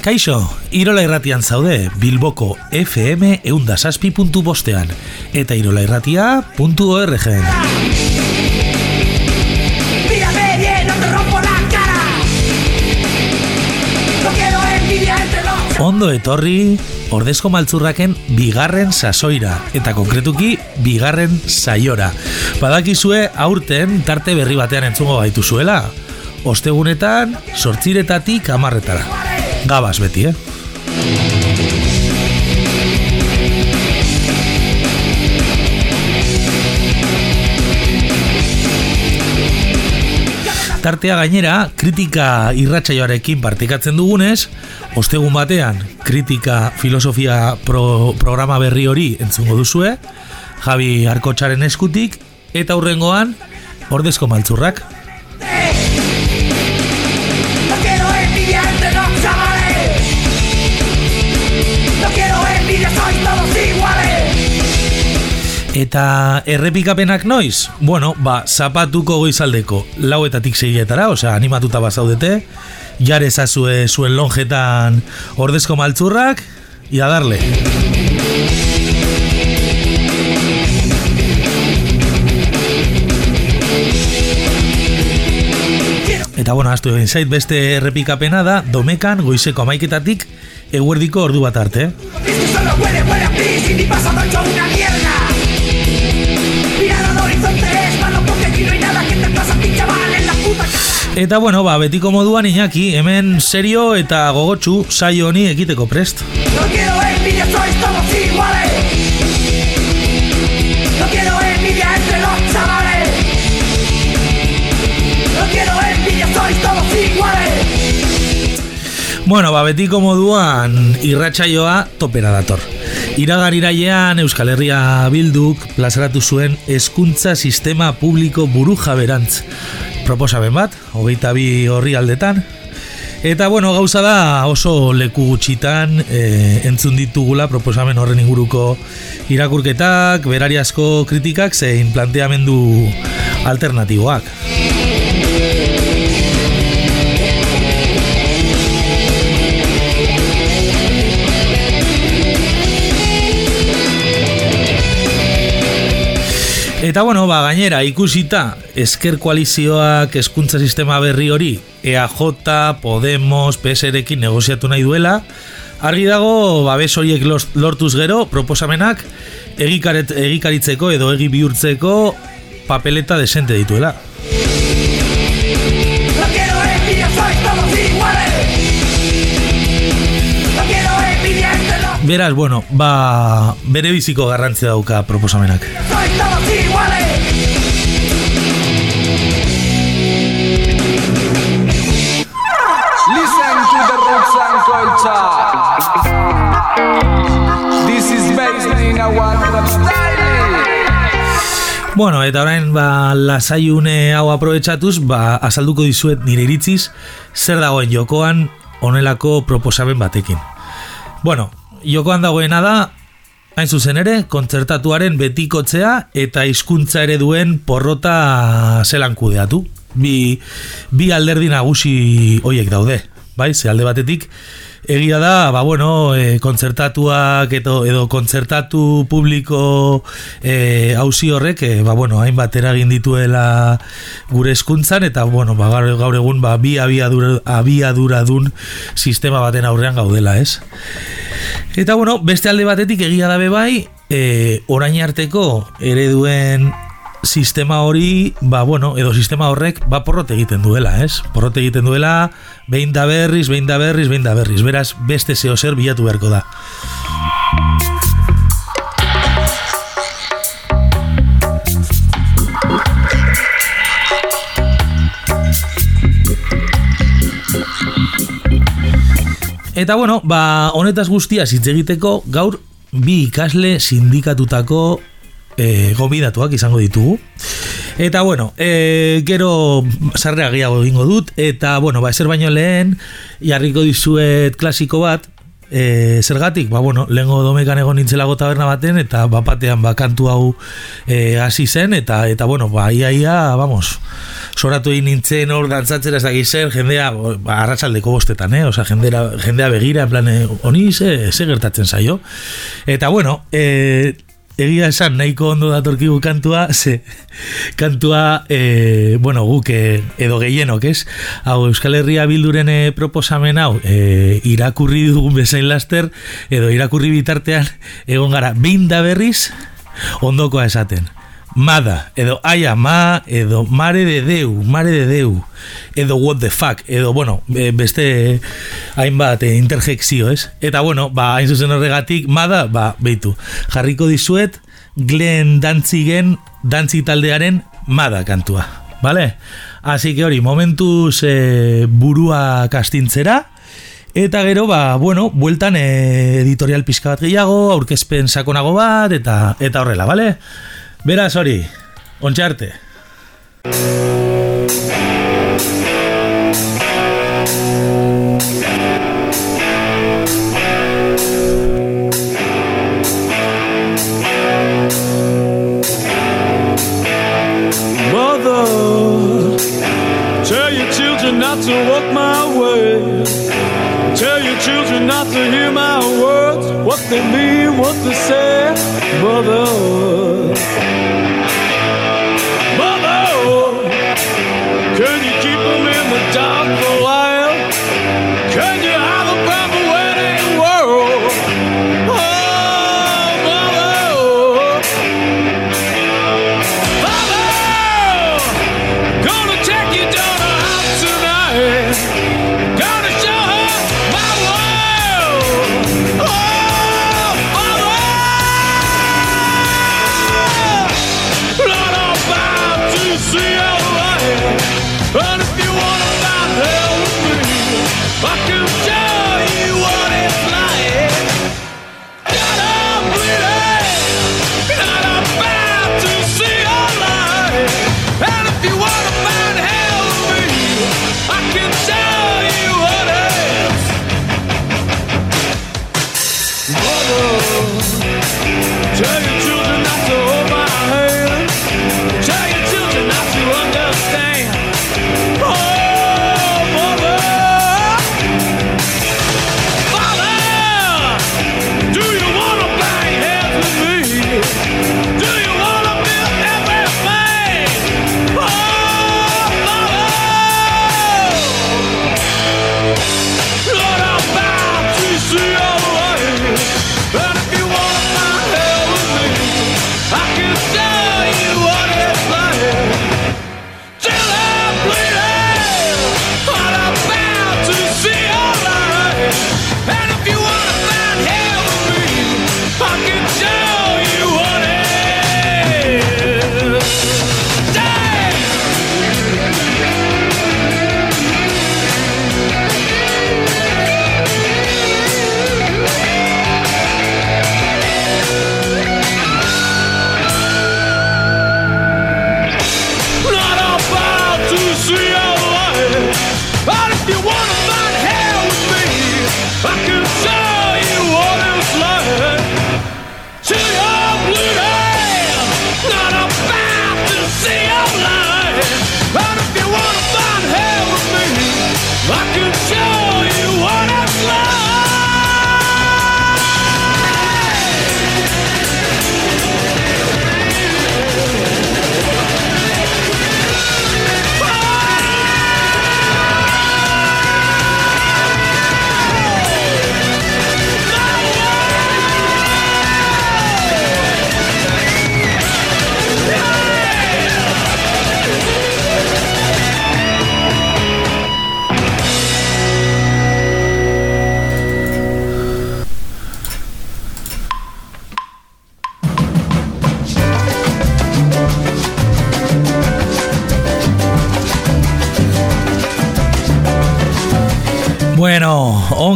Kaixo, Irola Irratian zaude Bilboko FM eundasaspi puntu bostean eta irolairratia.org envidia entre los. Ondo etorri, ordezko maltzurraken bigarren sasoira eta konkretuki bigarren saiora. Badakizue aurten tarte berri batean entzungo gaitu zuela. Ostegunetan, sortziretatik amarretara. Gabaz beti, eh? Tartea gainera, kritika irratsaioarekin partikatzen dugunez, ostegun batean, kritika filosofia pro, programa berri hori entzungo duzue, Javi Arkotxaren eskutik, eta hurrengoan, ordezko maltzurrak. Eta errepikapenak noiz? Bueno, ba, zapatuko goizaldeko lauetatik seietara, osea, animatuta bazaudete, jare ezazue zuen lonjetan ordezko maltzurrak, ia darle. Eta bueno, astu egin zait beste errepikapena da, domekan goizeko amaiketatik eguerdiko ordu bat arte. Eta bueno, ba, betiko moduan Iñaki, hemen serio eta gogotsu saio honi ekiteko prest. No quiero envidia, sois todos iguales. No quiero envidia entre los chavales. No quiero envidia, sois todos iguales. Bueno, ba, betiko moduan irratsaioa topera dator. Iragar irailean Euskal Herria Bilduk plazaratu zuen hezkuntza sistema publiko buru jaberantz. Proposamen bat, hogeita bi horri aldetan. Eta bueno, gauza da oso leku gutxitan e, entzun ditugula proposamen horren inguruko irakurketak, berariazko kritikak zein planteamendu alternatiboak. Eta bueno, ba, gainera, ikusita, esker koalizioak hezkuntza sistema berri hori, EAJ, Podemos, PSrekin negoziatu nahi duela, argi dago, babes horiek lortuz gero, proposamenak egikaret, egikaritzeko edo egi bihurtzeko papeleta desente dituela. Beraz, bueno, ba, bere biziko garrantzia dauka proposamenak. Listen to the roots and culture. This is based in a one style. Bueno, eta orain ba, lasaiune hau aprobetsatuz, ba, azalduko dizuet nire iritziz, zer dagoen jokoan honelako proposamen batekin. Bueno, jokoan dagoena da, hain zuzen ere, kontzertatuaren betikotzea eta hizkuntza ere duen porrota zelan kudeatu. Bi, bi alderdi nagusi hoiek daude, bai, ze alde batetik, egia da, ba bueno, e, kontzertatuak edo, edo kontzertatu publiko e, hausi horrek, e, ba bueno, hainbat eragin dituela gure hezkuntzan eta bueno, ba, gaur, gaur egun ba, bi abiadura, abiaduradun sistema baten aurrean gaudela, ez? Eta bueno, beste alde batetik egia dabe bai, e, orain arteko ereduen sistema hori, ba bueno, edo sistema horrek ba porrot egiten duela, ez? Porrot egiten duela, behin da berriz, behin da berriz, behin da berriz. Beraz, beste zeo zer bilatu beharko da. Eta bueno, ba, honetaz guztia hitz egiteko gaur bi ikasle sindikatutako e, gomidatuak izango ditugu. Eta bueno, e, gero sarrea gehiago egingo dut, eta bueno, ba, ezer baino lehen jarriko dizuet klasiko bat, e, zergatik, ba, bueno, lehengo domekan egon nintzelago taberna baten, eta bapatean ba, kantu hau e, hasi zen, eta, eta bueno, ba, ia, ia, vamos, soratu egin nintzen hor dantzatzera ez dakiz zer, jendea, ba, arratsaldeko bostetan, eh? Osa, jendea, jendea begira, en plan, eh, honi, ze, ze gertatzen zaio. Eta, bueno, e, egia esan nahiko ondo datorkigu kantua, ze kantua, e, bueno, guk e, edo gehienok, ez? Hau, Euskal Herria bilduren e, proposamen hau, e, irakurri dugun bezain laster, edo irakurri bitartean, egon gara, behin da berriz, ondokoa esaten. Mada, edo aia ma, edo mare de deu, mare de deu, edo what the fuck, edo, bueno, beste hainbat e, interjekzio, ez? Eta, bueno, ba, hain zuzen horregatik, mada, ba, beitu, jarriko dizuet, Glen Dantzigen, dantzi taldearen mada kantua, bale? Así que hori, momentuz e, burua kastintzera, Eta gero, ba, bueno, bueltan e, editorial pixka bat gehiago, aurkezpen sakonago bat, eta eta horrela, bale? Beraz hori, ontsa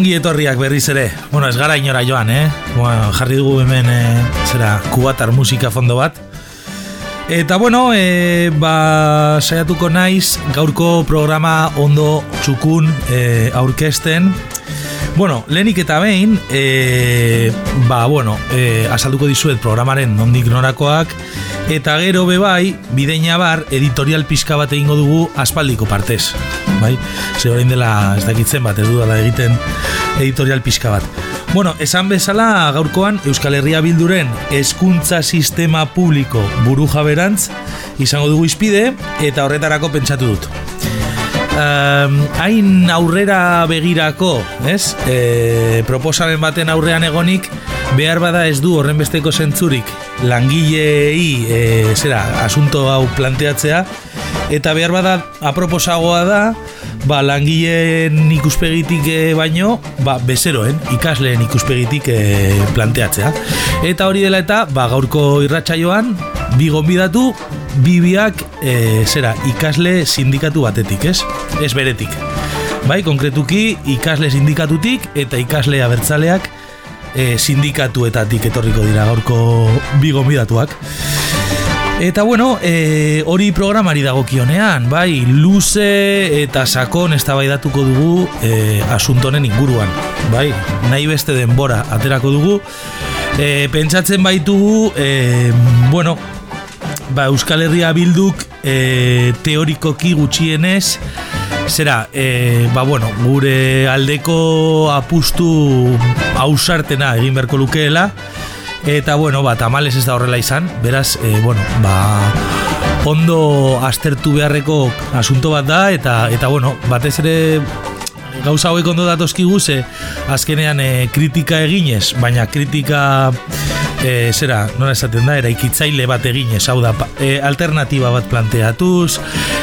ongi etorriak berriz ere. Bueno, ez gara inora joan, eh? Bueno, jarri dugu hemen, eh, zera, kubatar musika fondo bat. Eta bueno, e, ba, saiatuko naiz gaurko programa ondo txukun e, aurkesten. Bueno, lehenik eta behin, e, ba, bueno, e, azalduko dizuet programaren nondik norakoak, eta gero bebai, bideina bar, editorial pixka bat egingo dugu aspaldiko partez. Bai? Ze orain dela ez dakitzen bat, ez dudala egiten editorial pixka bat. Bueno, esan bezala gaurkoan Euskal Herria Bilduren hezkuntza sistema publiko buru jaberantz izango dugu izpide eta horretarako pentsatu dut. Um, hain aurrera begirako, ez? E, proposamen baten aurrean egonik, behar bada ez du horren besteko zentzurik langilei e, zera, asunto hau planteatzea, eta behar bada aproposagoa da, ba, langileen ikuspegitik e, baino, ba, bezeroen, ikasleen ikuspegitik e, planteatzea. Eta hori dela eta, ba, gaurko irratsaioan bi gonbidatu, bi biak, e, zera, ikasle sindikatu batetik, ez? Ez beretik. Bai, konkretuki, ikasle sindikatutik eta ikasle abertzaleak e, sindikatuetatik etorriko dira gaurko bi gonbidatuak. Eta bueno, e, hori programari dagokionean, bai, luze eta sakon eztabaidatuko dugu e, asuntonen inguruan, bai, nahi beste denbora aterako dugu. E, pentsatzen baitugu, e, bueno, ba, Euskal Herria bilduk e, teorikoki gutxienez, zera, e, ba, bueno, gure aldeko apustu ausartena egin beharko lukeela, Eta bueno, ba, tamales ez da horrela izan, beraz, e, bueno, ba, ondo aztertu beharreko asunto bat da, eta, eta bueno, batez ere gauza hauek ondo datozkigu ze azkenean e, kritika eginez, baina kritika e, zera, nola esaten da, eraikitzaile bat eginez, hau da, e, alternatiba bat planteatuz,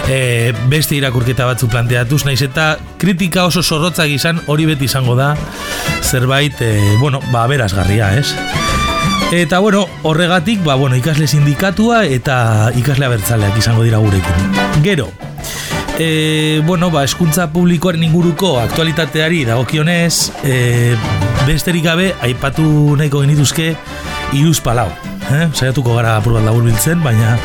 e, beste irakurketa batzu planteatuz, naiz eta kritika oso zorrotzak izan, hori beti izango da, zerbait, e, bueno, ba, berazgarria, ez? Eta bueno, horregatik, ba, bueno, ikasle sindikatua eta ikasle abertzaleak izango dira gurekin. Gero, e, bueno, ba, eskuntza publikoaren inguruko aktualitateari dagokionez, e, besterik gabe, aipatu nahiko genituzke, iruz palau. Eh? Saiatuko gara apur bat labur biltzen, baina...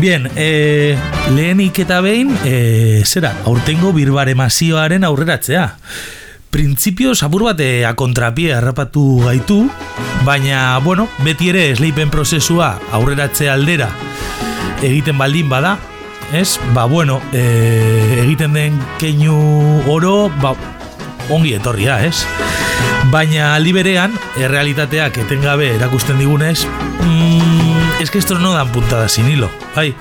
Bien, e, lehenik eta behin, e, zera, aurtengo birbaremazioaren aurreratzea printzipioz apur bat eh, a kontrapie harrapatu gaitu, baina, bueno, beti ere esleipen prozesua aurreratze aldera egiten baldin bada, ez? Ba, bueno, e, egiten den keinu oro, ba, ongi etorria, ez? Baina aldi errealitateak etengabe erakusten digunez, mm, es que esto no dan puntada sin hilo, bai?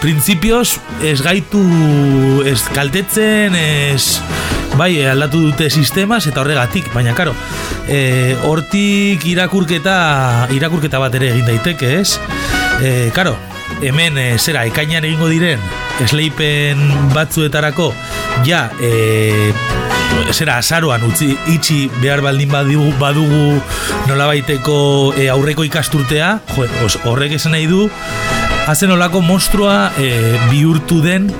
Printzipioz, ez gaitu, ez kaltetzen, ez... Bai, aldatu dute sistemas eta horregatik, baina karo, e, hortik irakurketa irakurketa bat ere egin daiteke, ez? E, karo, hemen e, zera ekainan egingo diren esleipen batzuetarako ja e, zera azaroan utzi itxi behar baldin badugu, badugu nolabaiteko e, aurreko ikasturtea. Jo, horrek esan nahi du hazen olako monstrua e, bihurtu den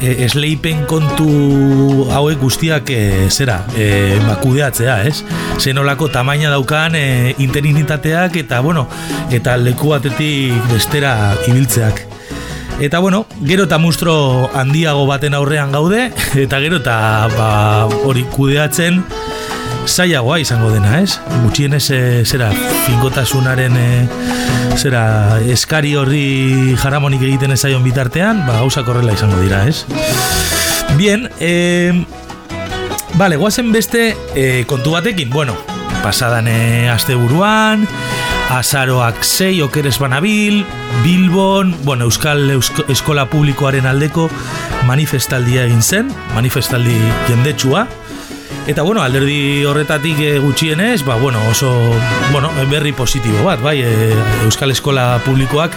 e, esleipen kontu hauek guztiak e, zera e, bakudeatzea, ez? Zenolako tamaina daukan e, interinitateak eta bueno, eta leku batetik bestera ibiltzeak. Eta bueno, gero eta monstro handiago baten aurrean gaude eta gero eta ba, hori kudeatzen zailagoa izango dena, ez? Gutxienez e, zera finkotasunaren e, zera eskari horri jaramonik egiten ez zaion bitartean, ba gauzak horrela izango dira, ez? Bien, eh, Vale, guazen beste e, kontu batekin, bueno, pasadan e, asteburuan, azaroak sei okeres banabil, Bilbon, bueno, Euskal Eusko, Eskola Publikoaren aldeko manifestaldia egin zen, manifestaldi jendetsua, Eta bueno, alderdi horretatik e, gutxienez, ba, bueno, oso bueno, berri positibo bat, bai, e, Euskal Eskola Publikoak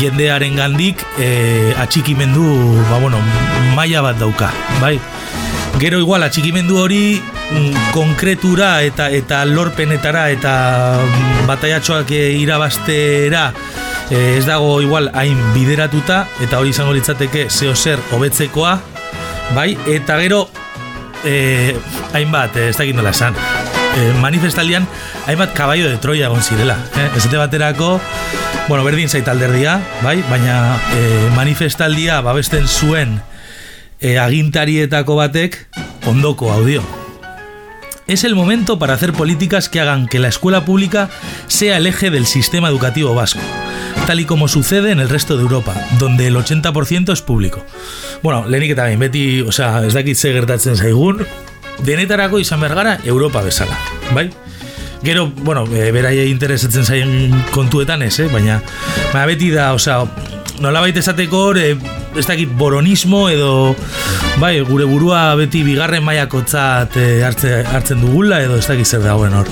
jendearen gandik e, atxikimendu, ba, bueno, maila bat dauka, bai. Gero igual atxikimendu hori mm, konkretura eta eta lorpenetara eta mm, bataiatxoak irabastera ez dago igual hain bideratuta eta hori izango litzateke zeo zer hobetzekoa, bai, eta gero eh, hainbat, eh, ez dakit nola esan, eh, manifestaldian hainbat kaballo de Troya egon zirela. Eh? Ez baterako, bueno, berdin zait alderdia, bai? baina eh, manifestaldia babesten zuen eh, agintarietako batek ondoko audio. Es el momento para hacer políticas que hagan que la escuela pública sea el eje del sistema educativo vasco, tal y como sucede en el resto de Europa, donde el 80% es público. Bueno, lehenik eta behin, beti, osea, ez dakit ze gertatzen zaigun, denetarako izan behar gara Europa bezala, bai? Gero, bueno, e, beraiei interesatzen zaien kontuetan ez, eh? baina, baina beti da, osea, nolabait esateko hor, e, ez dakit boronismo edo, bai, gure burua beti bigarren mailakotzat e, hartze, hartzen dugula edo ez dakit zer dagoen hor.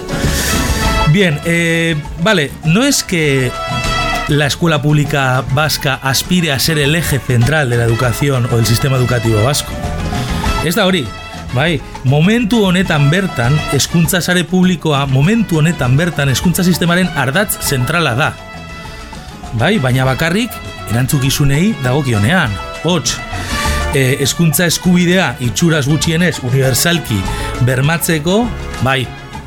Bien, eh, vale, no es que la escuela pública vasca aspire a ser el eje central de la educación o del sistema educativo vasco. Ez da hori, bai, momentu honetan bertan, hezkuntza sare publikoa, momentu honetan bertan, hezkuntza sistemaren ardatz zentrala da. Bai, baina bakarrik, erantzukizunei dagokionean. Hots, e, hezkuntza eskubidea itxuraz gutxienez universalki bermatzeko, bai,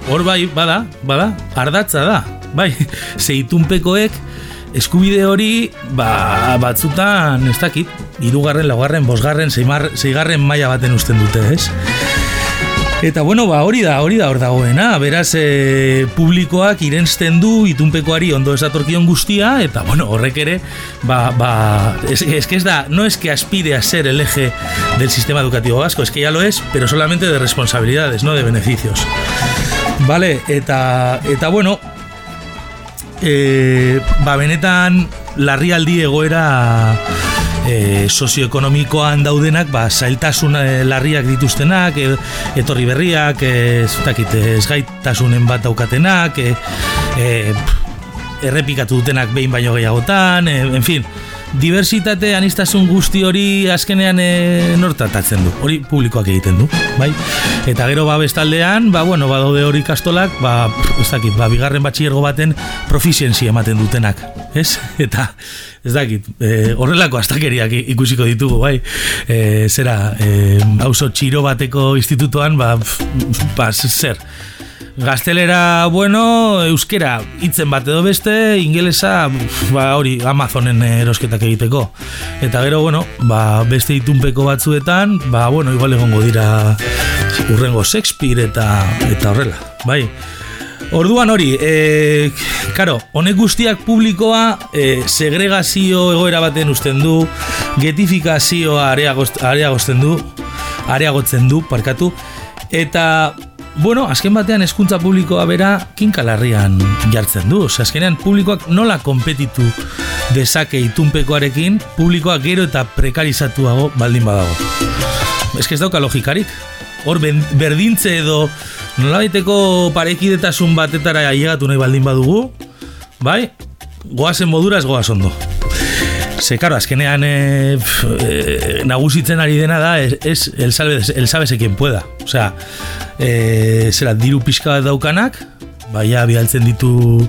hor bai, bada, bada, ardatza da. Bai, zeitunpekoek eskubide hori ba, batzutan, ez dakit, irugarren, laugarren, bosgarren, seimar, seigarren maila baten usten dute, ez? Eta bueno, ba, hori da, hori da hor dagoena, beraz e, publikoak irensten du itunpekoari ondo esatorkion guztia, eta bueno, horrek ere, ba, ba, es, es que ez da, no es que aspire a ser el eje del sistema educativo vasco, es que ya lo es, pero solamente de responsabilidades, no de beneficios. Vale, eta, eta bueno, e, ba, benetan larrialdi egoera e, sozioekonomikoan daudenak ba, zailtasun e, larriak dituztenak e, etorri berriak e, ez dakit, ez gaitasunen bat daukatenak e, e, errepikatu dutenak behin baino gehiagotan e, en fin, diversitate anistasun guzti hori azkenean e, nortatatzen du, hori publikoak egiten du bai? eta gero ba bestaldean ba bueno, ba daude hori kastolak ba, ez dakit, ba, bigarren batxiergo baten proficiency ematen dutenak ez? eta ez dakit, e, horrelako astakeriak ikusiko ditugu, bai e, zera, e, txiro bateko institutoan, ba, pf, ba zer Gaztelera, bueno, euskera hitzen bat edo beste, ingelesa, ba, hori, Amazonen erosketak egiteko. Eta gero, bueno, ba, beste itunpeko batzuetan, ba, bueno, igual egongo dira urrengo Shakespeare eta, eta horrela, bai. Orduan hori, e, karo, honek guztiak publikoa e, segregazio egoera baten usten du, getifikazioa areagoz- areagozten du, areagotzen du, parkatu, eta, bueno, azken batean hezkuntza publikoa bera kinkalarrian jartzen du. Osea, azkenean publikoak nola konpetitu dezake itunpekoarekin, publikoa gero eta prekarizatuago baldin badago. Que ez dauka logikarik. Hor berdintze edo nolabaiteko parekidetasun batetara ailegatu nahi baldin badugu, bai? Goazen modura ez goaz ondo. Ze, karo, azkenean e, pf, e, nagusitzen ari dena da es, es el, el sabese quien pueda. Osea, e, zera, diru pixka bat daukanak, baina bialtzen ditu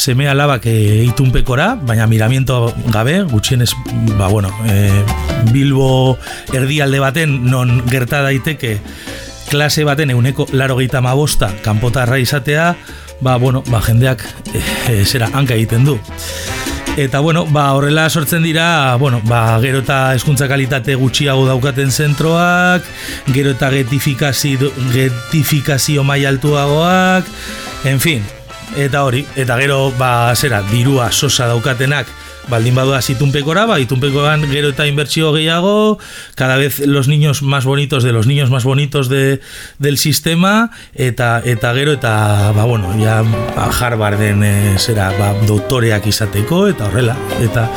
seme alabak e, itunpekora, baina miramiento gabe, gutxienez, ba, bueno, e, Bilbo erdialde baten non gerta daiteke klase baten euneko laro gehieta mabosta kanpotarra izatea, ba, bueno, ba, jendeak e, e, zera, hanka egiten du. Eta bueno, ba, horrela sortzen dira, bueno, ba, gero eta hezkuntza kalitate gutxiago daukaten zentroak, gero eta getifikazio, getifikazio maila altuagoak, en fin, eta hori, eta gero, ba, zera, dirua sosa daukatenak, baldin badoa itunpekora, ba, itunpekoan gero eta inbertsio gehiago, cada vez los niños más bonitos de los niños más bonitos de, del sistema, eta eta gero eta, ba, bueno, ja, ba, Harvarden e, zera, ba, doktoreak izateko, eta horrela, eta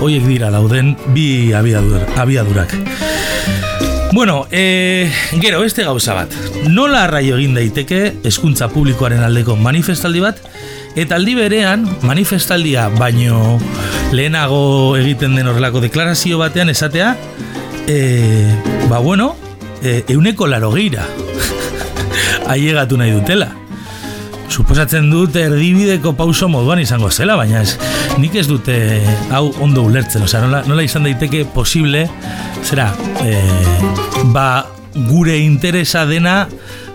hoiek dira dauden bi abiadur, abiadurak. Bueno, e, gero, beste gauza bat. Nola arraio egin daiteke hezkuntza publikoaren aldeko manifestaldi bat, eta aldi berean manifestaldia baino lehenago egiten den horrelako deklarazio batean esatea, e, ba bueno, e, euneko laro geira ailegatu nahi dutela. Suposatzen dut erdibideko pauso moduan izango zela, baina ez, nik ez dute hau ondo ulertzen, osea, nola, nola izan daiteke posible, zera, e, ba, gure interesa dena,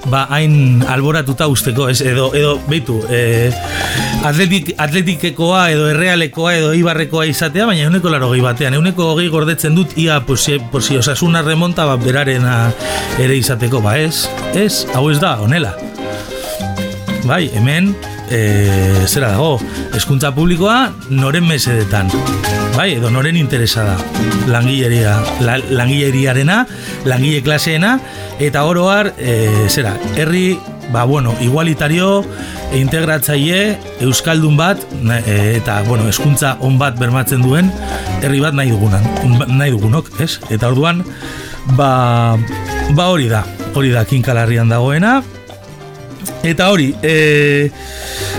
ba, hain alboratuta usteko, ez, edo, edo, beitu, e, atletik, atletikekoa, edo errealekoa, edo ibarrekoa izatea, baina euneko laro gehi batean, euneko hogei gordetzen dut, ia, posi, posi osasuna remonta, ba, berarena ere izateko, ba, ez, ez, hau ez da, honela. bai, hemen e, zera dago, eskuntza publikoa noren mesedetan, bai, edo noren interesa da, langileria, la, langileriarena, langile klaseena, eta oroar, e, zera, herri, ba, bueno, igualitario, e integratzaile, euskaldun bat, e, eta, bueno, eskuntza on bat bermatzen duen, herri bat nahi dugunan, nahi dugunok, ez? Eta orduan, ba, ba hori da, hori da kinkalarrian dagoena, Eta hori, eh,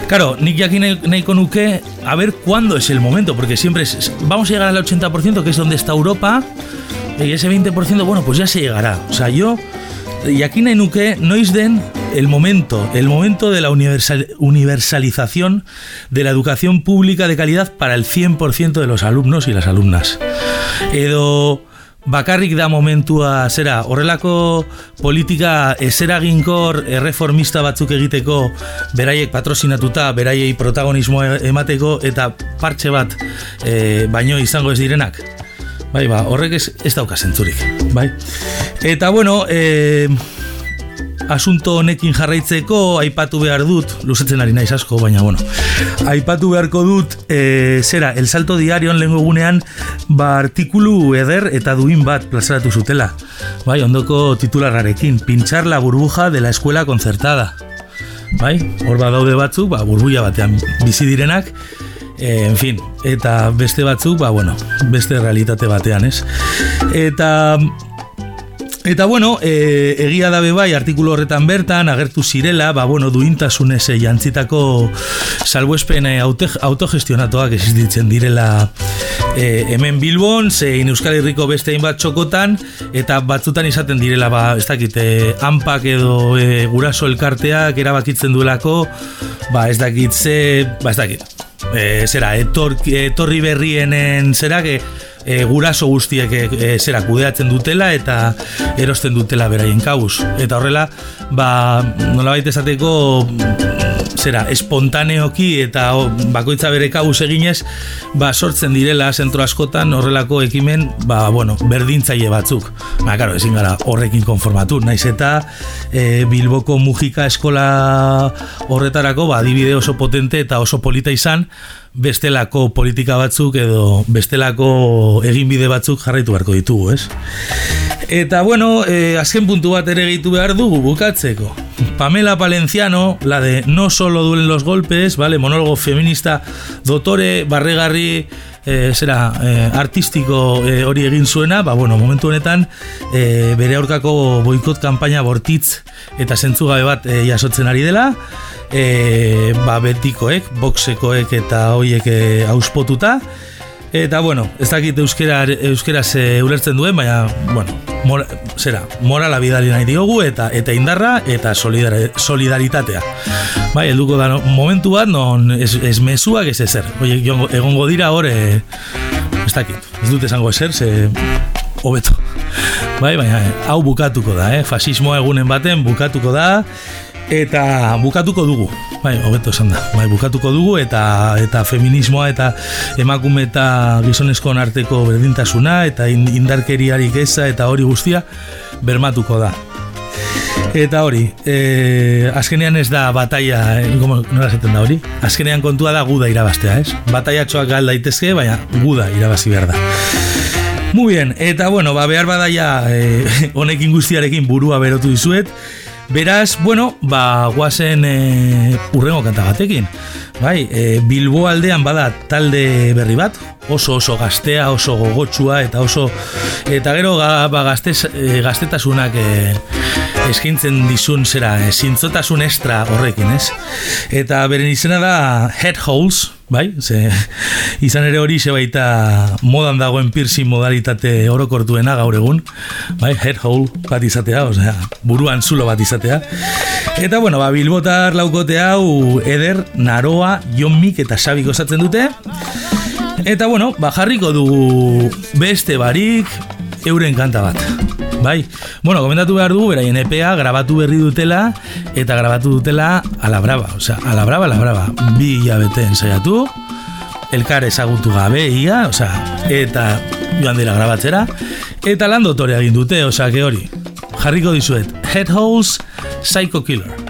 claro, jakin nahi- nahiko nuke, a ver cuándo es el momento, porque siempre es, vamos a llegar al 80%, que es donde está Europa, y ese 20%, bueno, pues ya se llegará. O sea, yo, jakin nahi nuke, noiz den el momento, el momento de la universal- universalización de la educación pública de calidad para el 100% de los alumnos y las alumnas. Edo bakarrik da momentua zera. Horrelako politika ezeraginkor erreformista batzuk egiteko beraiek patrozinatuta beraiei protagonismoa emateko eta partxe bat e, baino izango ez direnak. Bai ba horrek ez, ez dauka zentzurik. Bai. Eta bueno e, asunto honekin jarraitzeko aipatu behar dut, luzetzen ari naiz asko, baina bueno, aipatu beharko dut, e, zera, El Salto Diarion lehengo egunean, ba artikulu eder eta duin bat plazaratu zutela. Bai, ondoko titularrarekin, pinchar la burbuja de la escuela concertada. Bai, hor badaude batzuk, ba, burbuia batean bizi direnak, e, en fin, eta beste batzuk, ba, bueno, beste realitate batean, ez? Eta Eta bueno, e, egia dabe bai artikulu horretan bertan agertu zirela, ba bueno, duintasunez eh, jantzitako salbuespen aute, autogestionatuak existitzen direla e, hemen Bilbon, zein Euskal Herriko beste hainbat txokotan eta batzutan izaten direla, ba, ez dakit, e, anpak edo e, guraso elkarteak erabakitzen duelako, ba ez dakit ze, ba ez dakit, e, zera, etor, etorri berrienen zera, que e, guraso guztiek e, e, zera kudeatzen dutela eta erosten dutela beraien kabuz. Eta horrela, ba, nolabait esateko zera, espontaneoki eta o, bakoitza bere kabuz eginez, ba, sortzen direla zentro askotan horrelako ekimen, ba, bueno, berdintzaile batzuk. Ba, karo, ezin gara horrekin konformatu. Naiz eta e, Bilboko Mujika eskola horretarako, ba, adibide oso potente eta oso polita izan, bestelako politika batzuk edo bestelako eginbide batzuk jarraitu beharko ditugu, ez? Eta bueno, eh, azken puntu bat ere gehitu behar dugu bukatzeko. Pamela Palenciano, la de No solo duelen los golpes, vale, monólogo feminista, dotore, barregarri, eh, zera, eh, artistiko eh, hori egin zuena, ba, bueno, momentu honetan eh, bere aurkako boikot kanpaina bortitz eta zentzugabe bat eh, jasotzen ari dela, e, ba, betikoek, boxekoek eta hoiek e, auspotuta. Eta, bueno, ez dakit euskera, euskeraz e, ulertzen duen, baina, bueno, mora, zera, morala bidali nahi diogu, eta eta indarra, eta solidar, solidaritatea. Bai, helduko da no, momentu bat, non ez, ez mezuak ez ezer. Oie, egongo dira hor, e, ez dakit, ez dut esango ezer, ze hobeto. Bai, baina eh, hau bukatuko da, eh? Fasismoa egunen baten bukatuko da, eta bukatuko dugu. Bai, hobeto esan da. Bai, bukatuko dugu eta eta feminismoa eta emakume eta gizonezkoen arteko berdintasuna eta in- indarkeriarik eza eta hori guztia bermatuko da. Eta hori, e, azkenean ez da bataia, como, nola da hori? Azkenean kontua da guda irabaztea, ez? Bataiatxoak gal daitezke, baina guda irabazi behar da. Muy bien, eta bueno, ba, behar badaia eh, honekin guztiarekin burua berotu dizuet. Beraz, bueno, ba, guazen e, urrengo kanta batekin. Bai, e, Bilbo aldean bada talde berri bat, oso oso gaztea, oso gogotsua eta oso eta gero ga, ba, gaztez, e, gaztetasunak e, eskintzen dizun zera, e, zintzotasun extra horrekin, ez? Eta beren izena da Head Holes, bai? Ze, izan ere hori baita modan dagoen piercing modalitate orokortuena gaur egun, bai? Head hole bat izatea, osea, buruan zulo bat izatea. Eta bueno, ba, Bilbotar laukote hau Eder, Naroa, Jon Mik eta Xabik osatzen dute. Eta bueno, ba, jarriko dugu beste barik euren kanta bat. Bai, bueno, komentatu behar dugu, beraien EPA grabatu berri dutela, eta grabatu dutela a la brava, osea, a la brava, a la brava, bi hilabete ensaiatu, elkar ezagutu gabe, ia, osea, eta joan dira grabatzera, eta lan dotore egin dute, osea, que hori, jarriko dizuet, Head Holes, Psycho Killer.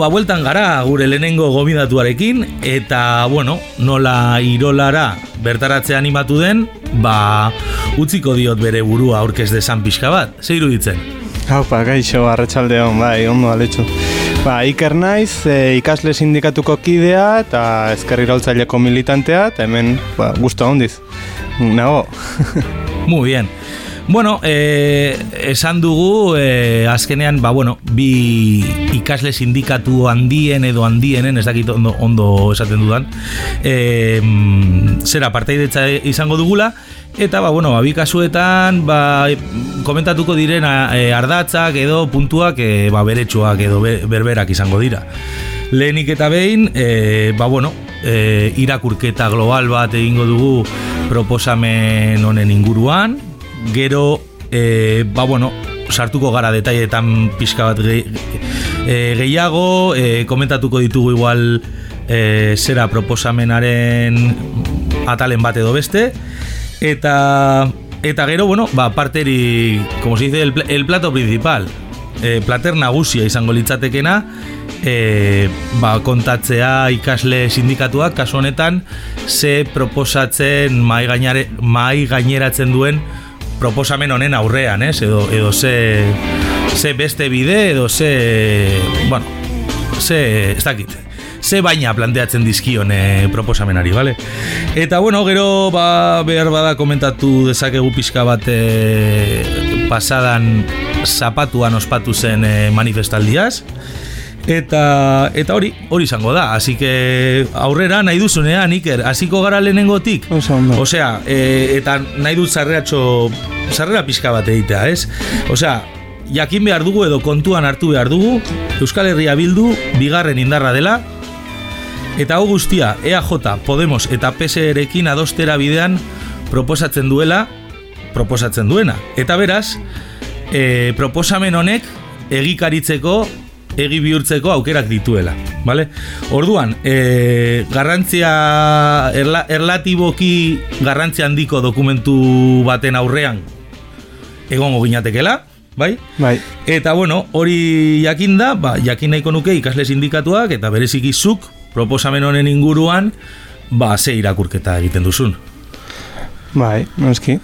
Ba, bueltan gara gure lehenengo gomidatuarekin, eta, bueno, nola irolara bertaratze animatu den, ba, utziko diot bere burua aurkez desan pixka bat, ze iruditzen? Haupa, gaixo, arratsaldeon, bai, ondo aletxu. Ba, Iker naiz, e, ikasle sindikatuko kidea eta ezkerri iraultzaileko militantea, eta hemen, ba, guztu handiz. Nago. Muy bien. Bueno, eh, esan dugu, eh, azkenean, ba, bueno, bi ikasle sindikatu handien edo handienen, ez dakit ondo, ondo esaten dudan, eh, zera parteidetza izango dugula, eta, ba, bueno, ba, bi kasuetan, ba, komentatuko diren eh, ardatzak edo puntuak, eh, ba, beretsuak edo be- berberak izango dira. Lehenik eta behin, eh, ba, bueno, eh, irakurketa global bat egingo dugu proposamen honen inguruan, gero e, ba bueno, sartuko gara detailetan pixka bat gehi, e, gehiago, e, komentatuko ditugu igual e, zera proposamenaren atalen bat edo beste, eta eta gero, bueno, ba, parteri, como se dice, el, el plato principal, e, plater nagusia izango litzatekena, e, ba, kontatzea ikasle sindikatuak, kasu honetan, ze proposatzen mai, gainare, mai gaineratzen duen proposamen honen aurrean, ez? Edo, edo ze, ze beste bide, edo ze, bueno, ze, ez dakit, ze baina planteatzen dizkion e, proposamenari, bale? Eta, bueno, gero, ba, behar bada komentatu dezakegu pixka bat e, pasadan zapatuan ospatu zen e, manifestaldiaz, Eta, eta hori, hori izango da. Así que aurrera nahi duzunean, Iker, hasiko gara lehenengotik. Osea, e, eta nahi dut zarreatxo, zarrera pixka bat egitea, ez? Osea, jakin behar dugu edo kontuan hartu behar dugu, Euskal Herria Bildu bigarren indarra dela, eta hau guztia, EAJ, Podemos eta PSRekin adostera bidean proposatzen duela, proposatzen duena. Eta beraz, e, proposamen honek egikaritzeko, egi bihurtzeko aukerak dituela. Vale? Orduan, e, garrantzia, erla, erlatiboki garrantzia handiko dokumentu baten aurrean egongo ginatekela, bai? Bai, Eta bueno, hori jakinda, ba, jakin nahiko nuke ikasle sindikatuak eta bereziki zuk proposamen honen inguruan ba, ze irakurketa egiten duzun. bai, noski.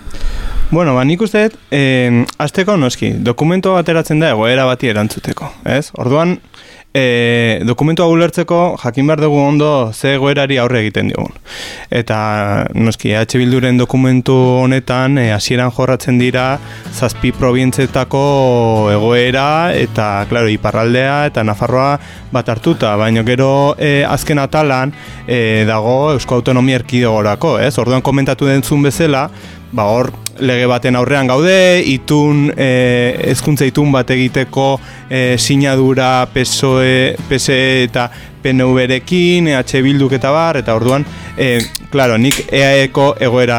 Bueno, ba, nik uste eh, azteko noski, dokumento ateratzen da egoera bati erantzuteko, ez? Orduan, e, dokumentu hau ulertzeko jakin behar dugu ondo ze egoerari aurre egiten diogun. Eta noski, EH Bilduren dokumentu honetan e, hasieran jorratzen dira zazpi probientzetako egoera eta, klaro, iparraldea eta Nafarroa bat hartuta, baina gero e, azken atalan e, dago Eusko Autonomia Erkidegorako, ez? Orduan komentatu dentzun bezala, ba hor lege baten aurrean gaude, itun, e, ezkuntza itun bat egiteko e, sinadura PSOE, PSE eta PNV-rekin, EH Bilduk eta bar, eta orduan, e, claro, nik EAeko egoera